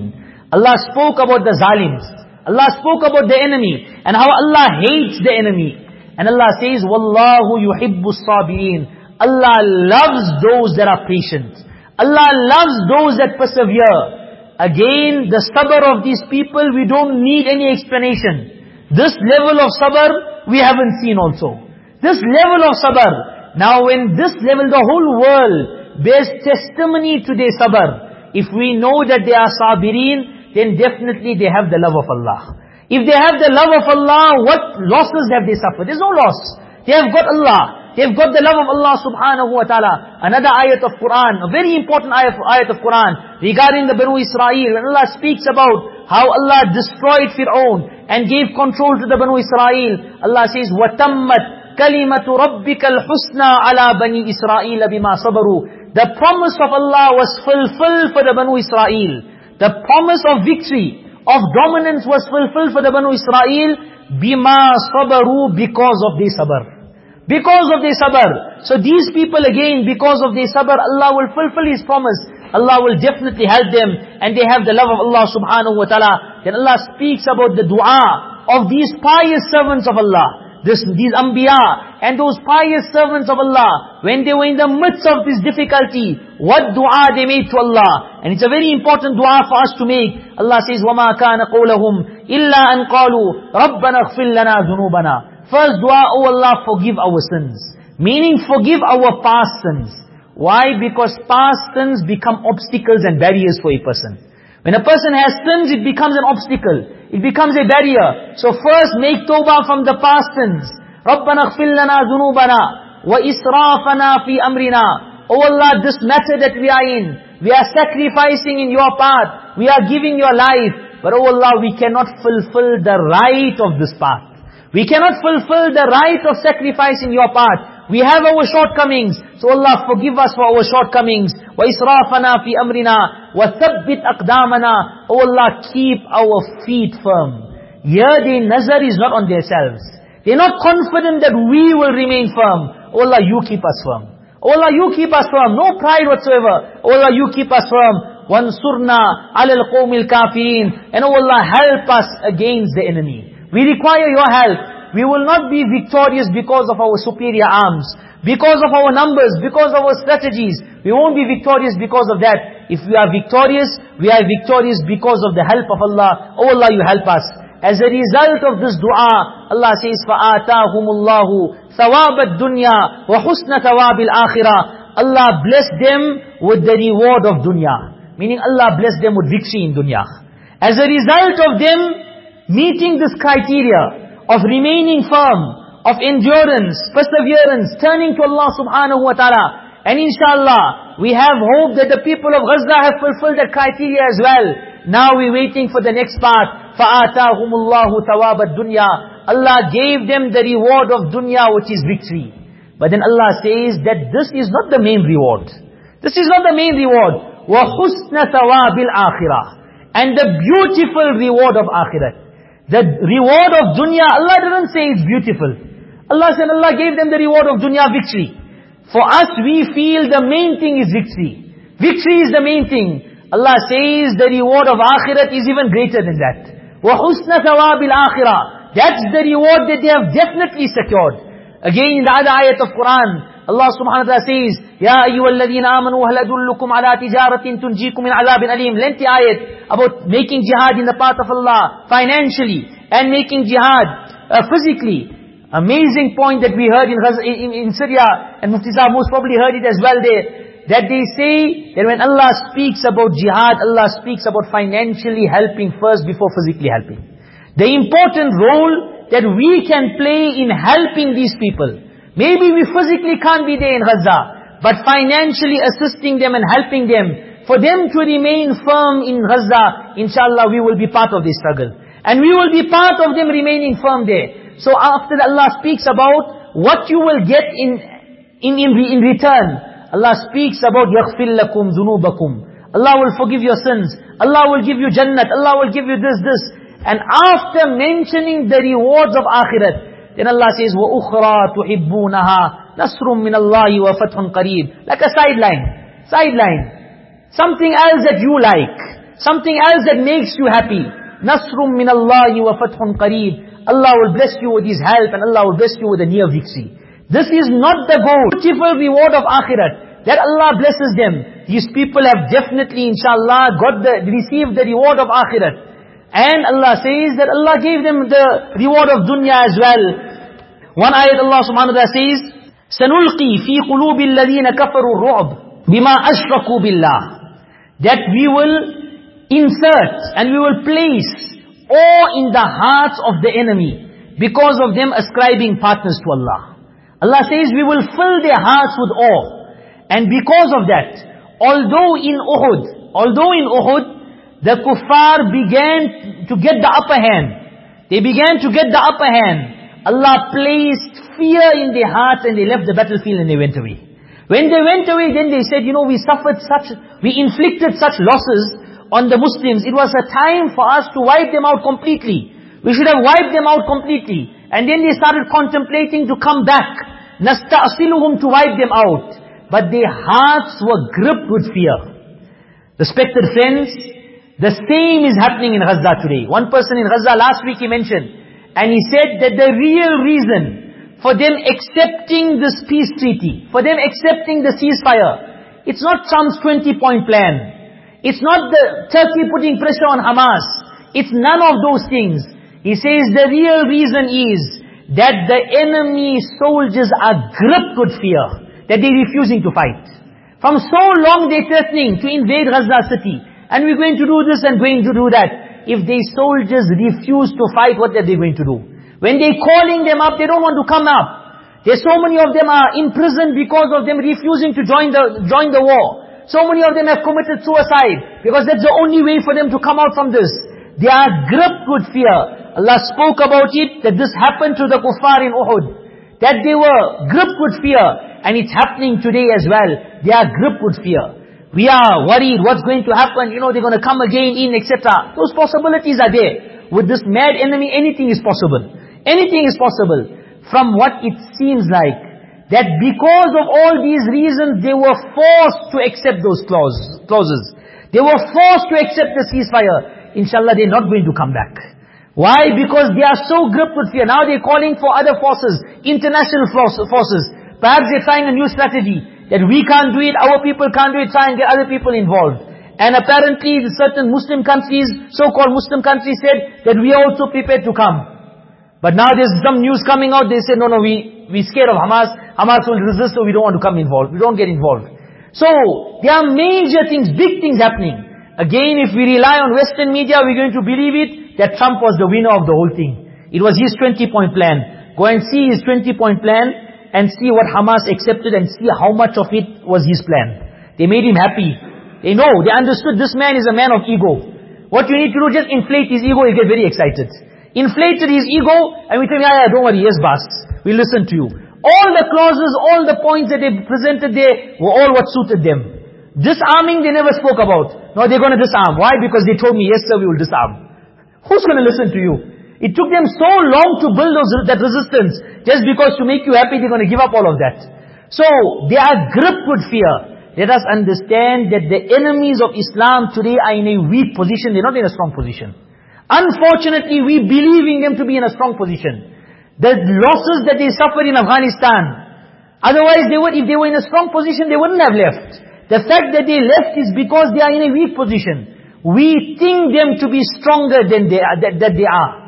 Allah spoke about the zalims. Allah spoke about the enemy. And how Allah hates the enemy. And Allah says, وَاللَّهُ يُحِبُّ الصَّابِرِينَ Allah loves those that are patient. Allah loves those that persevere. Again, the sabr of these people, we don't need any explanation. This level of sabr, we haven't seen also. This level of sabr. Now when this level, the whole world bears testimony to their sabr. If we know that they are sabirin, then definitely they have the love of Allah. If they have the love of Allah, what losses have they suffered? There's no loss. They have got Allah. They've got the love of Allah subhanahu wa ta'ala. Another ayat of Quran, a very important ayat, ayat of Quran, regarding the Banu Israel. When Allah speaks about how Allah destroyed Fir'aun and gave control to the Banu Israel. Allah says, وَتَمَّتْ كَلِمَةُ رَبِّكَ الْحُسْنَى عَلَى بَنِي إِسْرَائِيلَ بِمَا صَبَرُوا The promise of Allah was fulfilled for the Banu Israel. The promise of victory, of dominance was fulfilled for the Banu Israel, بِمَا صَبَرُوا because of their sabr. Because of their sabr. So these people again, because of their sabr, Allah will fulfill His promise. Allah will definitely help them. And they have the love of Allah subhanahu wa ta'ala. Then Allah speaks about the dua of these pious servants of Allah. This, these anbiya and those pious servants of Allah, when they were in the midst of this difficulty, what dua they made to Allah. And it's a very important dua for us to make. Allah says, وَمَا كَانَ قَوْلَهُمْ إِلَّا أَنْ قَالُوا رَبَّنَا اغْفِرْ لَنَا ذُنُوبَنَا First dua, oh Allah, forgive our sins. Meaning forgive our past sins. Why? Because past sins become obstacles and barriers for a person. When a person has sins, it becomes an obstacle. It becomes a barrier. So first make tawbah from the past sins. رَبَّنَا اغْفِرْ لَنَا ذُنُوبَنَا وَإِسْرَافَنَا فِي أَمْرِنَا Oh Allah, this matter that we are in, we are sacrificing in your path, we are giving your life, but oh Allah, we cannot fulfill the right of this path. We cannot fulfill the right of sacrificing your part. We have our shortcomings. So Allah forgive us for our shortcomings. وَإِسْرَافَنَا فِي أَمْرِنَا وَثَبِّتْ أَقْدَامَنَا Oh Allah, keep our feet firm. Here the nazar is not on themselves. They're not confident that we will remain firm. Oh Allah, you keep us firm. Oh Allah, you keep us firm. No pride whatsoever. Oh Allah, you keep us firm. وَانْصُرْنَا عَلَى الْقَوْمِ الْكَافِرِينَ And oh Allah, help us against the enemy. We require your help. We will not be victorious because of our superior arms, because of our numbers, because of our strategies. We won't be victorious because of that. If we are victorious, we are victorious because of the help of Allah. Oh Allah, you help us. As a result of this dua, Allah says, فَآتَاهُمُ اللَّهُ ثَوَابَ الدُّنْيَا وَحُسْنَ ثَوَابِ الْآخِرَةِ Allah bless them with the reward of dunya. Meaning Allah bless them with victory in dunya. As a result of them meeting this criteria of remaining firm, of endurance, perseverance, turning to Allah subhanahu wa ta'ala. And inshallah, we have hope that the people of Gaza have fulfilled that criteria as well. Now we're waiting for the next part. فَآتَاهُمُ اللَّهُ ثَوَابَ الدُّنْيَا Allah gave them the reward of dunya which is victory. But then Allah says that this is not the main reward. This is not the main reward. وَحُسْنَ ثَوَابِ الْآخِرَةِ And the beautiful reward of akhirat. The reward of dunya, Allah didn't say it's beautiful. Allah said Allah gave them the reward of dunya victory. For us, we feel the main thing is victory. Victory is the main thing. Allah says the reward of akhirat is even greater than that. وَحُسْنَ ثَوَابِ الْآخِرَةِ That's the reward that they have definitely secured. Again in the other ayat of Quran, Allah subhanahu wa ta'ala says, Ya ayyuhalladhina amanu hal adullukum ala tijaratin tunjikum min azabin alim. Lengthy ayat about making jihad in the path of Allah financially and making jihad uh, physically. Amazing point that we heard in, in, in Syria and Mufti most probably heard it as well there. That they say that when Allah speaks about jihad, Allah speaks about financially helping first before physically helping. The important role that we can play in helping these people Maybe we physically can't be there in Gaza, but financially assisting them and helping them, for them to remain firm in Gaza, inshallah we will be part of this struggle. And we will be part of them remaining firm there. So after Allah speaks about what you will get in, in, in, in return, Allah speaks about يَغْفِرْ لَكُمْ ذُنُوبَكُمْ Allah will forgive your sins. Allah will give you jannat. Allah will give you this, this. And after mentioning the rewards of akhirat, then Allah says, وَأُخْرَى تُحِبُّونَهَا نَصْرٌ مِّنَ اللَّهِ وَفَتْحٌ قَرِيبٌ Like a sideline. Sideline. Something else that you like. Something else that makes you happy. نَصْرٌ مِّنَ اللَّهِ وَفَتْحٌ قَرِيبٌ Allah will bless you with His help and Allah will bless you with a near victory. This is not the goal. Beautiful reward of akhirat. That Allah blesses them. these people have definitely, inshallah, got the, received the reward of akhirat. And Allah says that Allah gave them the reward of dunya as well. One ayat Allah subhanahu wa ta'ala says, سَنُلْقِي فِي قُلُوبِ الَّذِينَ كَفَرُوا الرُّعْبِ بِمَا أَشْرَكُوا بِاللَّهِ That we will insert and we will place awe in the hearts of the enemy because of them ascribing partners to Allah. Allah says we will fill their hearts with awe. And because of that, although in Uhud, although in Uhud, the kuffar began to get the upper hand. They began to get the upper hand. Allah placed fear in their hearts and they left the battlefield and they went away. When they went away, then they said, you know, we suffered such, we inflicted such losses on the Muslims. It was a time for us to wipe them out completely. We should have wiped them out completely. And then they started contemplating to come back. Nasta'asiluhum to wipe them out. But their hearts were gripped with fear. Respected friends, the same is happening in Gaza today. One person in Gaza last week he mentioned, and he said that the real reason for them accepting this peace treaty, for them accepting the ceasefire, it's not Trump's 20-point plan. It's not the Turkey putting pressure on Hamas. It's none of those things. He says the real reason is that the enemy soldiers are gripped with fear, that they're refusing to fight. From so long they're threatening to invade Gaza city, and we're going to do this and going to do that. If these soldiers refuse to fight, what are they going to do? When they're calling them up, they don't want to come up. There's so many of them are in prison because of them refusing to join the, join the war. So many of them have committed suicide, because that's the only way for them to come out from this. They are gripped with fear. Allah spoke about it, that this happened to the kuffar in Uhud. That they were gripped with fear. And it's happening today as well. They are gripped with fear. We are worried what's going to happen. You know, they're going to come again in, etc. Those possibilities are there. With this mad enemy, anything is possible. Anything is possible. From what it seems like, that because of all these reasons, they were forced to accept those clauses. They were forced to accept the ceasefire. Inshallah, they're not going to come back. Why? Because they are so gripped with fear. Now they're calling for other forces, international forces. Perhaps they're trying a new strategy, that we can't do it, our people can't do it, try and get other people involved. And apparently certain Muslim countries, so-called Muslim countries said that we are also prepared to come. But now there's some news coming out, they say, no, no, we, we scared of Hamas, Hamas will resist, so we don't want to come involved, we don't get involved. So, there are major things, big things happening. Again, if we rely on Western media, we're going to believe it, that Trump was the winner of the whole thing. It was his 20-point plan. Go and see his 20-point plan and see what Hamas accepted and see how much of it was his plan. They made him happy. They know, they understood this man is a man of ego. What you need to do, just inflate his ego, he'll get very excited. Inflated his ego, and we tell him, yeah, yeah, don't worry, yes boss, we listen to you. All the clauses, all the points that they presented there, were all what suited them. Disarming, they never spoke about. No, they're going to disarm. Why? Because they told me, yes sir, we will disarm. Who's going to listen to you? It took them so long to build those, that resistance. Just because to make you happy, they're going to give up all of that. So, they are gripped with fear. Let us understand that the enemies of Islam today are in a weak position. They're not in a strong position. Unfortunately, we believe in them to be in a strong position. The losses that they suffered in Afghanistan, otherwise they would, if they were in a strong position, they wouldn't have left. The fact that they left is because they are in a weak position. We think them to be stronger than they are, that, that they are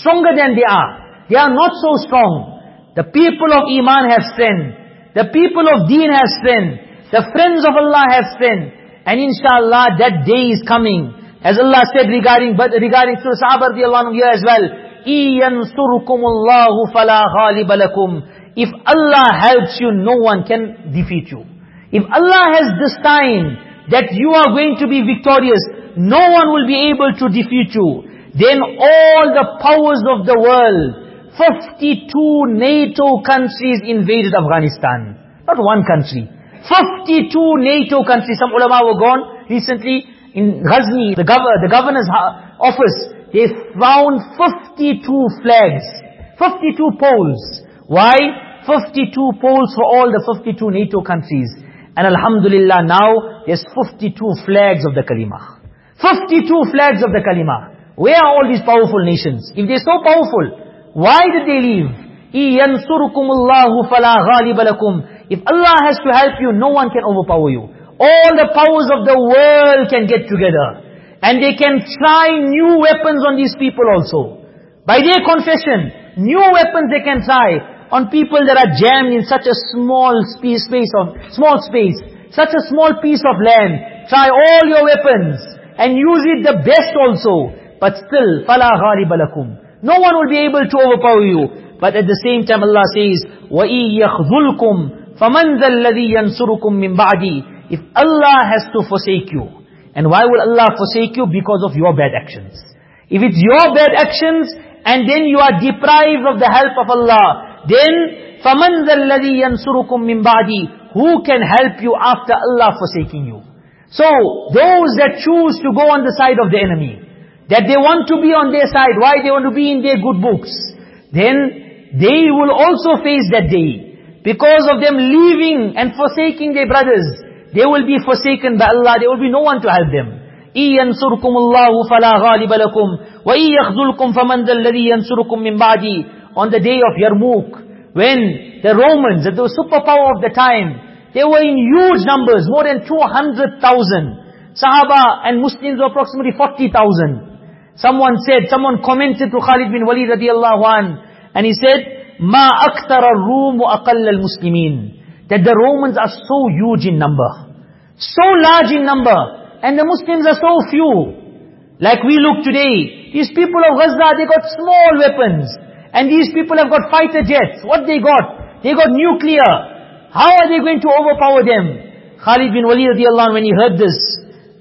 Stronger than they are. They are not so strong. The people of Iman have strength. The people of Deen have strength. The friends of Allah have strength. And inshallah, that day is coming. As Allah said regarding, but regarding Surah Sahaba radiallahu anhu here as well. إِيَنْصُرُكُمُ اللَّهُ فَلَا غَالِبَ لَكُمْ If Allah helps you, no one can defeat you. If Allah has this time, that you are going to be victorious, no one will be able to defeat you. Then all the powers of the world, 52 NATO countries invaded Afghanistan. Not one country. 52 NATO countries. Some ulama were gone recently in Ghazni, the, gov the governor's office. They found 52 flags. 52 poles. Why? 52 poles for all the 52 NATO countries. And Alhamdulillah now, there's 52 flags of the kalima. 52 flags of the kalimah. Where are all these powerful nations? If they're so powerful, why did they leave? إِيَنْصُرُكُمُ اللَّهُ فَلَا غَالِبَ لَكُمْ If Allah has to help you, no one can overpower you. all the powers of the world can get together. And they can try new weapons on these people also. By their confession, new weapons they can try on people that are jammed in such a small space, space of, small space, such a small piece of land. Try all your weapons and use it the best also. But still, فَلَا غَالِبَ لَكُمْ No one will be able to overpower you. But at the same time Allah says, وَإِن يَخْذُلْكُمْ فَمَنْ ذَا الَّذِي يَنْصُرُكُمْ مِنْ بَعْدِي if Allah has to forsake you, and why will Allah forsake you? Because of your bad actions. If it's your bad actions, and then you are deprived of the help of Allah, then فَمَنْ ذَا الَّذِي يَنْصُرُكُمْ مِنْ بَعْدِي Who can help you after Allah forsaking you? So, those that choose to go on the side of the enemy, that they want to be on their side, why they want to be in their good books, then they will also face that day. Because of them leaving and forsaking their brothers, they will be forsaken by Allah. There will be no one to help them. إِيَنْصُرْكُمُ اللَّهُ فَلَا غَالِبَ لَكُمْ وَإِي يَخْذُلْكُمْ فَمَنْ ذَا الَّذِي يَنْصُرُكُمْ مِنْ بَعْدِي On the day of Yarmouk, when the Romans, the superpower of the time, they were in huge numbers, more than 200,000. Sahaba and Muslims were approximately 40,000. Someone said, someone commented to Khalid bin Walid radiallahu an, and he said, مَا أَكْثَرَ الرُّومُ أَقَلَّ الْمُسْلِمِينَ that the Romans are so huge in number, so large in number, and the Muslims are so few. Like we look today, these people of Gaza, they got small weapons, and these people have got fighter jets. What they got? They got nuclear. How are they going to overpower them? Khalid bin Walid radiallahu anh, when he heard this,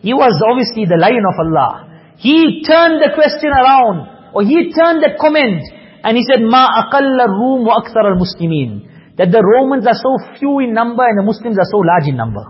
he was obviously the lion of Allah. He turned the question around, or he turned that comment, and he said, مَا أَقَلَّ الرُّومُ أَكْثَرَ الْمُسْلِمِينَ that the Romans are so few in number and the Muslims are so large in number.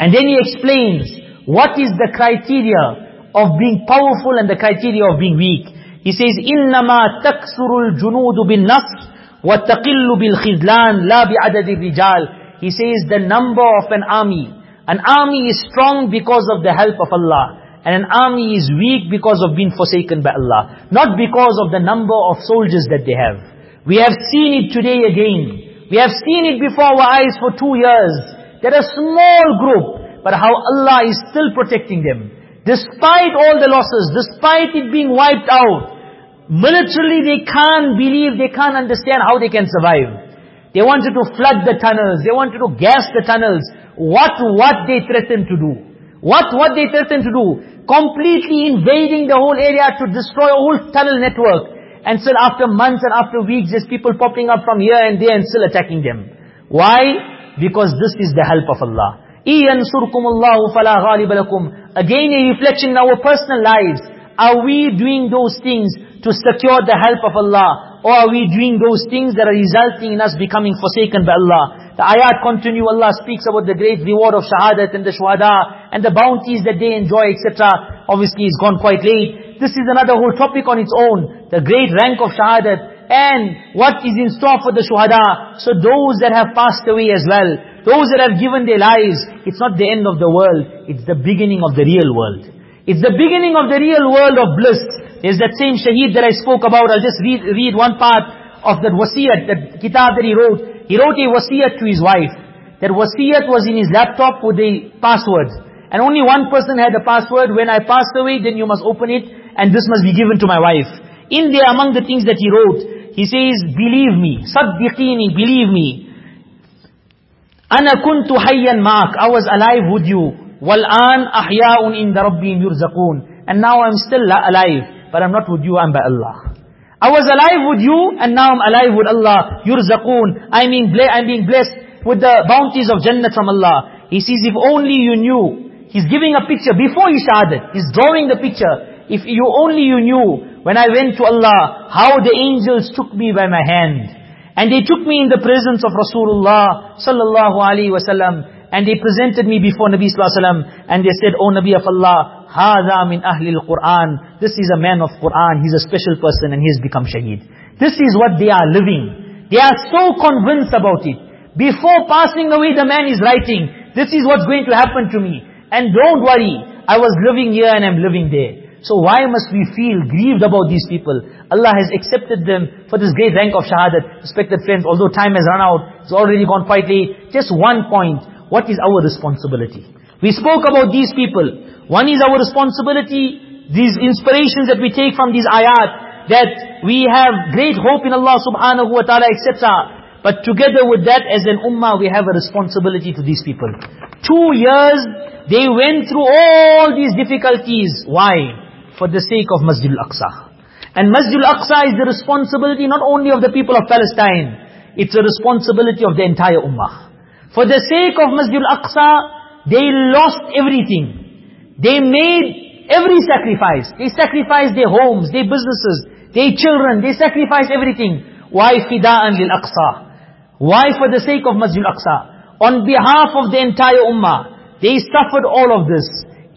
And then he explains what is the criteria of being powerful and the criteria of being weak. He says, إِنَّمَا تَكْسُرُ الْجُنُودُ بِالنَّصْرِ وَالتَّقِلُّ بِالْخِذْلَانِ لَا بِعَدَدِ الرِّجَالِ He says the number of an army. An army is strong because of the help of Allah. And an army is weak because of being forsaken by Allah. Not because of the number of soldiers that they have. We have seen it today again. We have seen it before our eyes for two years. They're a small group, but how Allah is still protecting them. Despite all the losses, despite it being wiped out, militarily they can't believe, they can't understand how they can survive. They wanted to flood the tunnels, they wanted to gas the tunnels. What, what they threatened to do. What, what they threatened to do. Completely invading the whole area to destroy a whole tunnel network. And still after months and after weeks, there's people popping up from here and there and still attacking them. Why? Because this is the help of Allah. إِيَنْصُرْكُمُ اللَّهُ فَلَا غَالِبَ لَكُمْ Again a reflection in our personal lives. Are we doing those things to secure the help of Allah? Or are we doing those things that are resulting in us becoming forsaken by Allah? The ayat continue, Allah speaks about the great reward of shahadat and the shuhada and the bounties that they enjoy, etc. Obviously it's gone quite late. This is another whole topic on its own. The great rank of shahadat and what is in store for the shuhada. So those that have passed away as well, those that have given their lives, it's not the end of the world, it's the beginning of the real world. It's the beginning of the real world of bliss. Is that same shaheed that I spoke about. I'll just read, read one part of that wasiyat, that kitab that he wrote. He wrote a wasiyat to his wife. That wasiyat was in his laptop with the password. And only one person had the password. When I passed away, then you must open it and this must be given to my wife. In there, among the things that he wrote, he says, believe me, saddiqini, believe me. Ana kuntu hayyan ma'ak. I was alive with you. Wal an ahya'un inda rabbim yurzaqun. And now I'm still alive but I'm not with you, I'm by Allah. I was alive with you, and now I'm alive with Allah. Yurzaqun. I'm I'm being blessed with the bounties of Jannah from Allah. He says, if only you knew. He's giving a picture before he shahadat. He's drawing the picture. If you only you knew, when I went to Allah, how the angels took me by my hand. And they took me in the presence of Rasulullah sallallahu alaihi wasallam and they presented me before Nabi sallallahu alaihi wasallam and they said, "O oh, Nabi of Allah, hadha min ahli al-Quran. This is a man of Quran. He's a special person and he has become shaheed." This is what they are living. They are so convinced about it. Before passing away, the man is writing, "This is what's going to happen to me." And don't worry, I was living here and I'm living there. So why must we feel grieved about these people? Allah has accepted them for this great rank of shahadat. Respected friends, although time has run out, it's already gone quietly. Just one point. What is our responsibility? We spoke about these people. One is our responsibility, these inspirations that we take from these ayat, that we have great hope in Allah subhanahu wa ta'ala, etc. But together with that, as an ummah, we have a responsibility to these people. Two years, they went through all these difficulties. Why? For the sake of Masjid al-Aqsa. And Masjid al-Aqsa is the responsibility not only of the people of Palestine, it's a responsibility of the entire ummah. For the sake of Masjid al-Aqsa, they lost everything. They made every sacrifice. They sacrificed their homes, their businesses, their children. They sacrificed everything. Why fida'an lil aqsa? Why for the sake of Masjid al-Aqsa? On behalf of the entire ummah, they suffered all of this.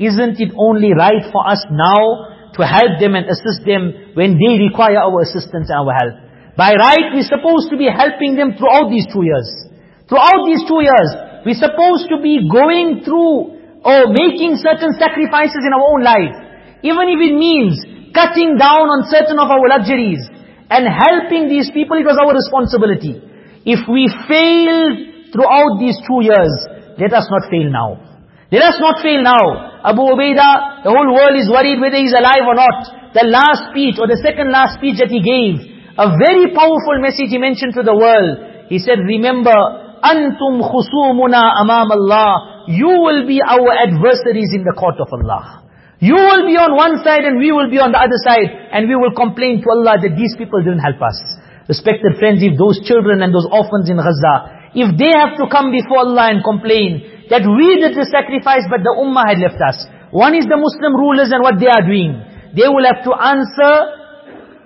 Isn't it only right for us now to help them and assist them when they require our assistance and our help? By right, we're supposed to be helping them throughout these two years. Throughout these two years, we're supposed to be going through or making certain sacrifices in our own life. Even if it means cutting down on certain of our luxuries and helping these people, it was our responsibility. If we failed throughout these two years, let us not fail now. Let us not fail now. Abu Ubaidah, the whole world is worried whether he's alive or not. The last speech or the second last speech that he gave, a very powerful message he mentioned to the world. He said, remember, antum khusumuna amam Allah. You will be our adversaries in the court of Allah. You will be on one side and we will be on the other side and we will complain to Allah that these people didn't help us. Respected friends, if those children and those orphans in Gaza, if they have to come before Allah and complain that we did the sacrifice but the ummah had left us. One is the Muslim rulers and what they are doing. They will have to answer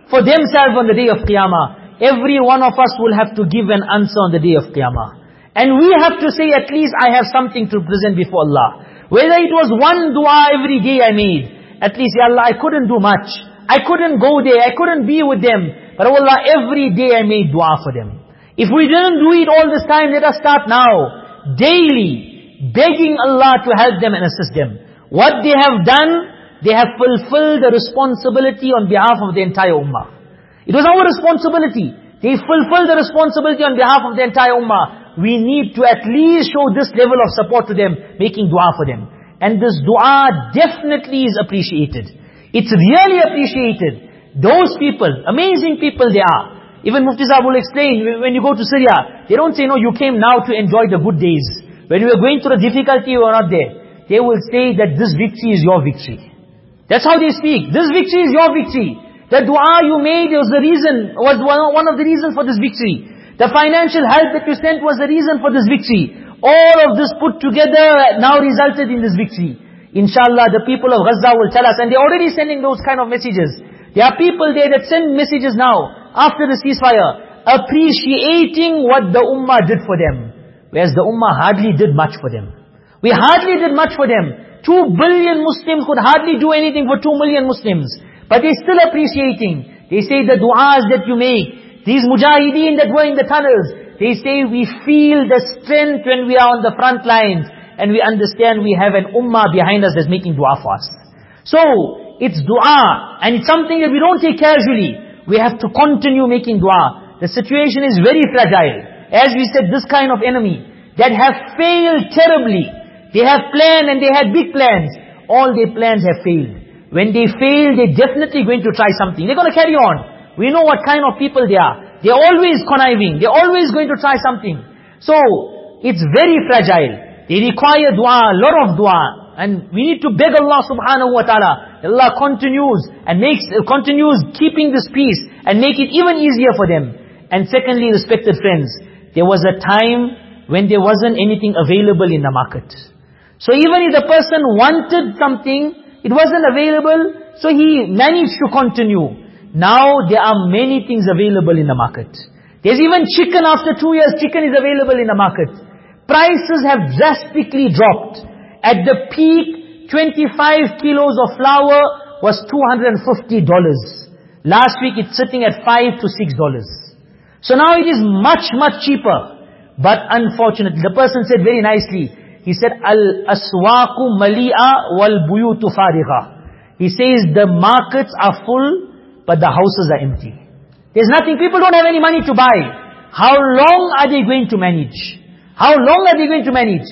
for themselves on the day of Qiyamah. Every one of us will have to give an answer on the day of Qiyamah. And we have to say, at least I have something to present before Allah. Whether it was one dua every day I made, at least, Ya Allah, I couldn't do much. I couldn't go there, I couldn't be with them. But oh Allah, every day I made dua for them. If we didn't do it all this time, let us start now. Daily, begging Allah to help them and assist them. What they have done, they have fulfilled the responsibility on behalf of the entire ummah. It was our responsibility. They fulfilled the responsibility on behalf of the entire ummah we need to at least show this level of support to them, making dua for them. And this dua definitely is appreciated. It's really appreciated. Those people, amazing people they are. Even Mufti Sahib will explain, when you go to Syria, they don't say, no, you came now to enjoy the good days. When you were going through the difficulty, you were not there. They will say that this victory is your victory. That's how they speak. This victory is your victory. The dua you made was the reason, was one of the reasons for this victory. The financial help that you sent was the reason for this victory. All of this put together now resulted in this victory. Inshallah, the people of Gaza will tell us, and they're already sending those kind of messages. There are people there that send messages now, after the ceasefire, appreciating what the ummah did for them. Whereas the ummah hardly did much for them. We hardly did much for them. Two billion Muslims could hardly do anything for two million Muslims. But they're still appreciating. They say the du'as that you make, these mujahideen that were in the tunnels, they say we feel the strength when we are on the front lines and we understand we have an ummah behind us that's making dua for us. So, it's dua and it's something that we don't take casually. We have to continue making dua. The situation is very fragile. As we said, this kind of enemy that have failed terribly. They have planned and they had big plans. All their plans have failed. When they fail, they're definitely going to try something. They're going to carry on. We know what kind of people they are. They're always conniving. They're always going to try something. So, it's very fragile. They require dua, a lot of dua. And we need to beg Allah subhanahu wa ta'ala. Allah continues and makes, continues keeping this peace and make it even easier for them. And secondly, respected friends, there was a time when there wasn't anything available in the market. So even if the person wanted something, it wasn't available, so he managed to continue. Now there are many things available in the market. There's even chicken after two years, chicken is available in the market. Prices have drastically dropped. At the peak, 25 kilos of flour was $250. Last week it's sitting at 5 to $6. So now it is much, much cheaper. But unfortunately, the person said very nicely, he said, Al-aswaqu mali'a wal-buyutu farigha. He says the markets are full, but the houses are empty. There's nothing, people don't have any money to buy. How long are they going to manage? How long are they going to manage?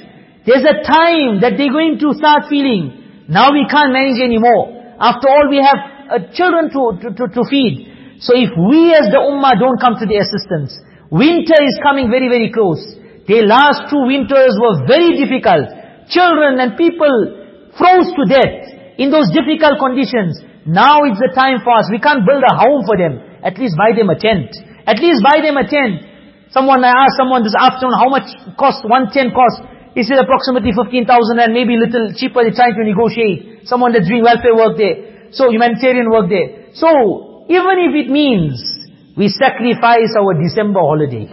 There's a time that they're going to start feeling, now we can't manage anymore. After all, we have uh, children to, to, to, to feed. So if we as the ummah don't come to their assistance, winter is coming very, very close. The last two winters were very difficult. Children and people froze to death in those difficult conditions. Now it's the time for us. We can't build a home for them. At least buy them a tent. At least buy them a tent. Someone, I asked someone this afternoon, how much cost, one tent cost? He said approximately 15,000 and maybe a little cheaper, they're trying to negotiate. Someone that's doing welfare work there. So humanitarian work there. So, even if it means we sacrifice our December holiday.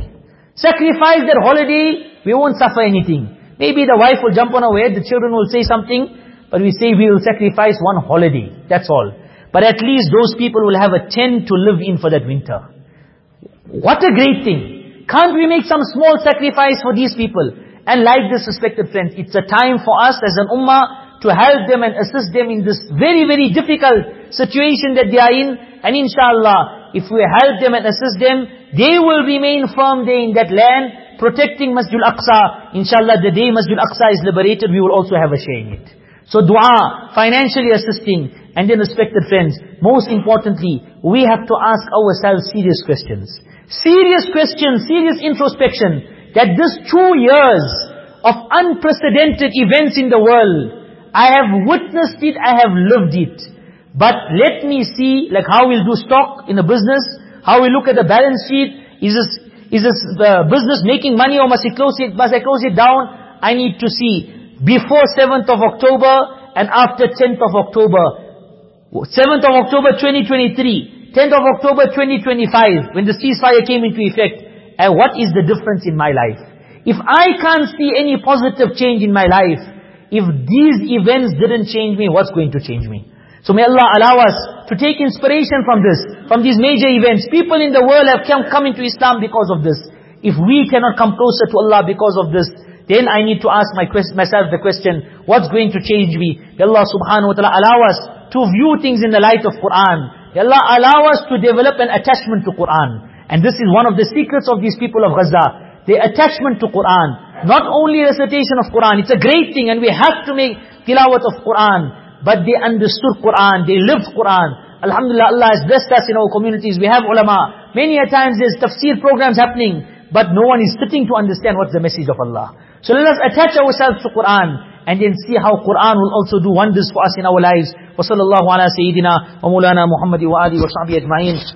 Sacrifice that holiday, we won't suffer anything. Maybe the wife will jump on our head, the children will say something, but we say we will sacrifice one holiday. That's all. But at least those people will have a tent to live in for that winter. What a great thing. Can't we make some small sacrifice for these people? And like this, respected friends, it's a time for us as an ummah to help them and assist them in this very, very difficult situation that they are in. And inshallah, if we help them and assist them, they will remain firm there in that land, protecting Masjid Al-Aqsa. Inshallah, the day Masjid Al-Aqsa is liberated, we will also have a share in it. So dua, financially assisting, and then respected friends, most importantly, we have to ask ourselves serious questions. Serious questions, serious introspection that this two years of unprecedented events in the world, I have witnessed it, I have lived it. But let me see, like how we'll do stock in a business, how we look at the balance sheet, is this, is this uh, business making money or must I close it, must I close it down? I need to see, before 7th of October and after 10th of October. 7th of October 2023, 10th of October 2025, when the ceasefire came into effect. And what is the difference in my life? If I can't see any positive change in my life, if these events didn't change me, what's going to change me? So may Allah allow us to take inspiration from this, from these major events. People in the world have come, come into Islam because of this. If we cannot come closer to Allah because of this, then I need to ask my myself the question, what's going to change me? May Allah subhanahu wa ta'ala allow us to view things in the light of Qur'an. May Allah allow us to develop an attachment to Qur'an. And this is one of the secrets of these people of Gaza. Their attachment to Qur'an. Not only recitation of Qur'an, it's a great thing and we have to make tilawat of Qur'an. But they understood Qur'an, they lived Qur'an. Alhamdulillah, Allah has blessed us in our communities. We have ulama. Many a times there's tafsir programs happening, but no one is sitting to understand what's the message of Allah. So let us attach ourselves to Qur'an and then see how Qur'an will also do wonders for us in our lives. وصلى الله على سيدنا ومولانا محمد وآله وصحبه أجمعين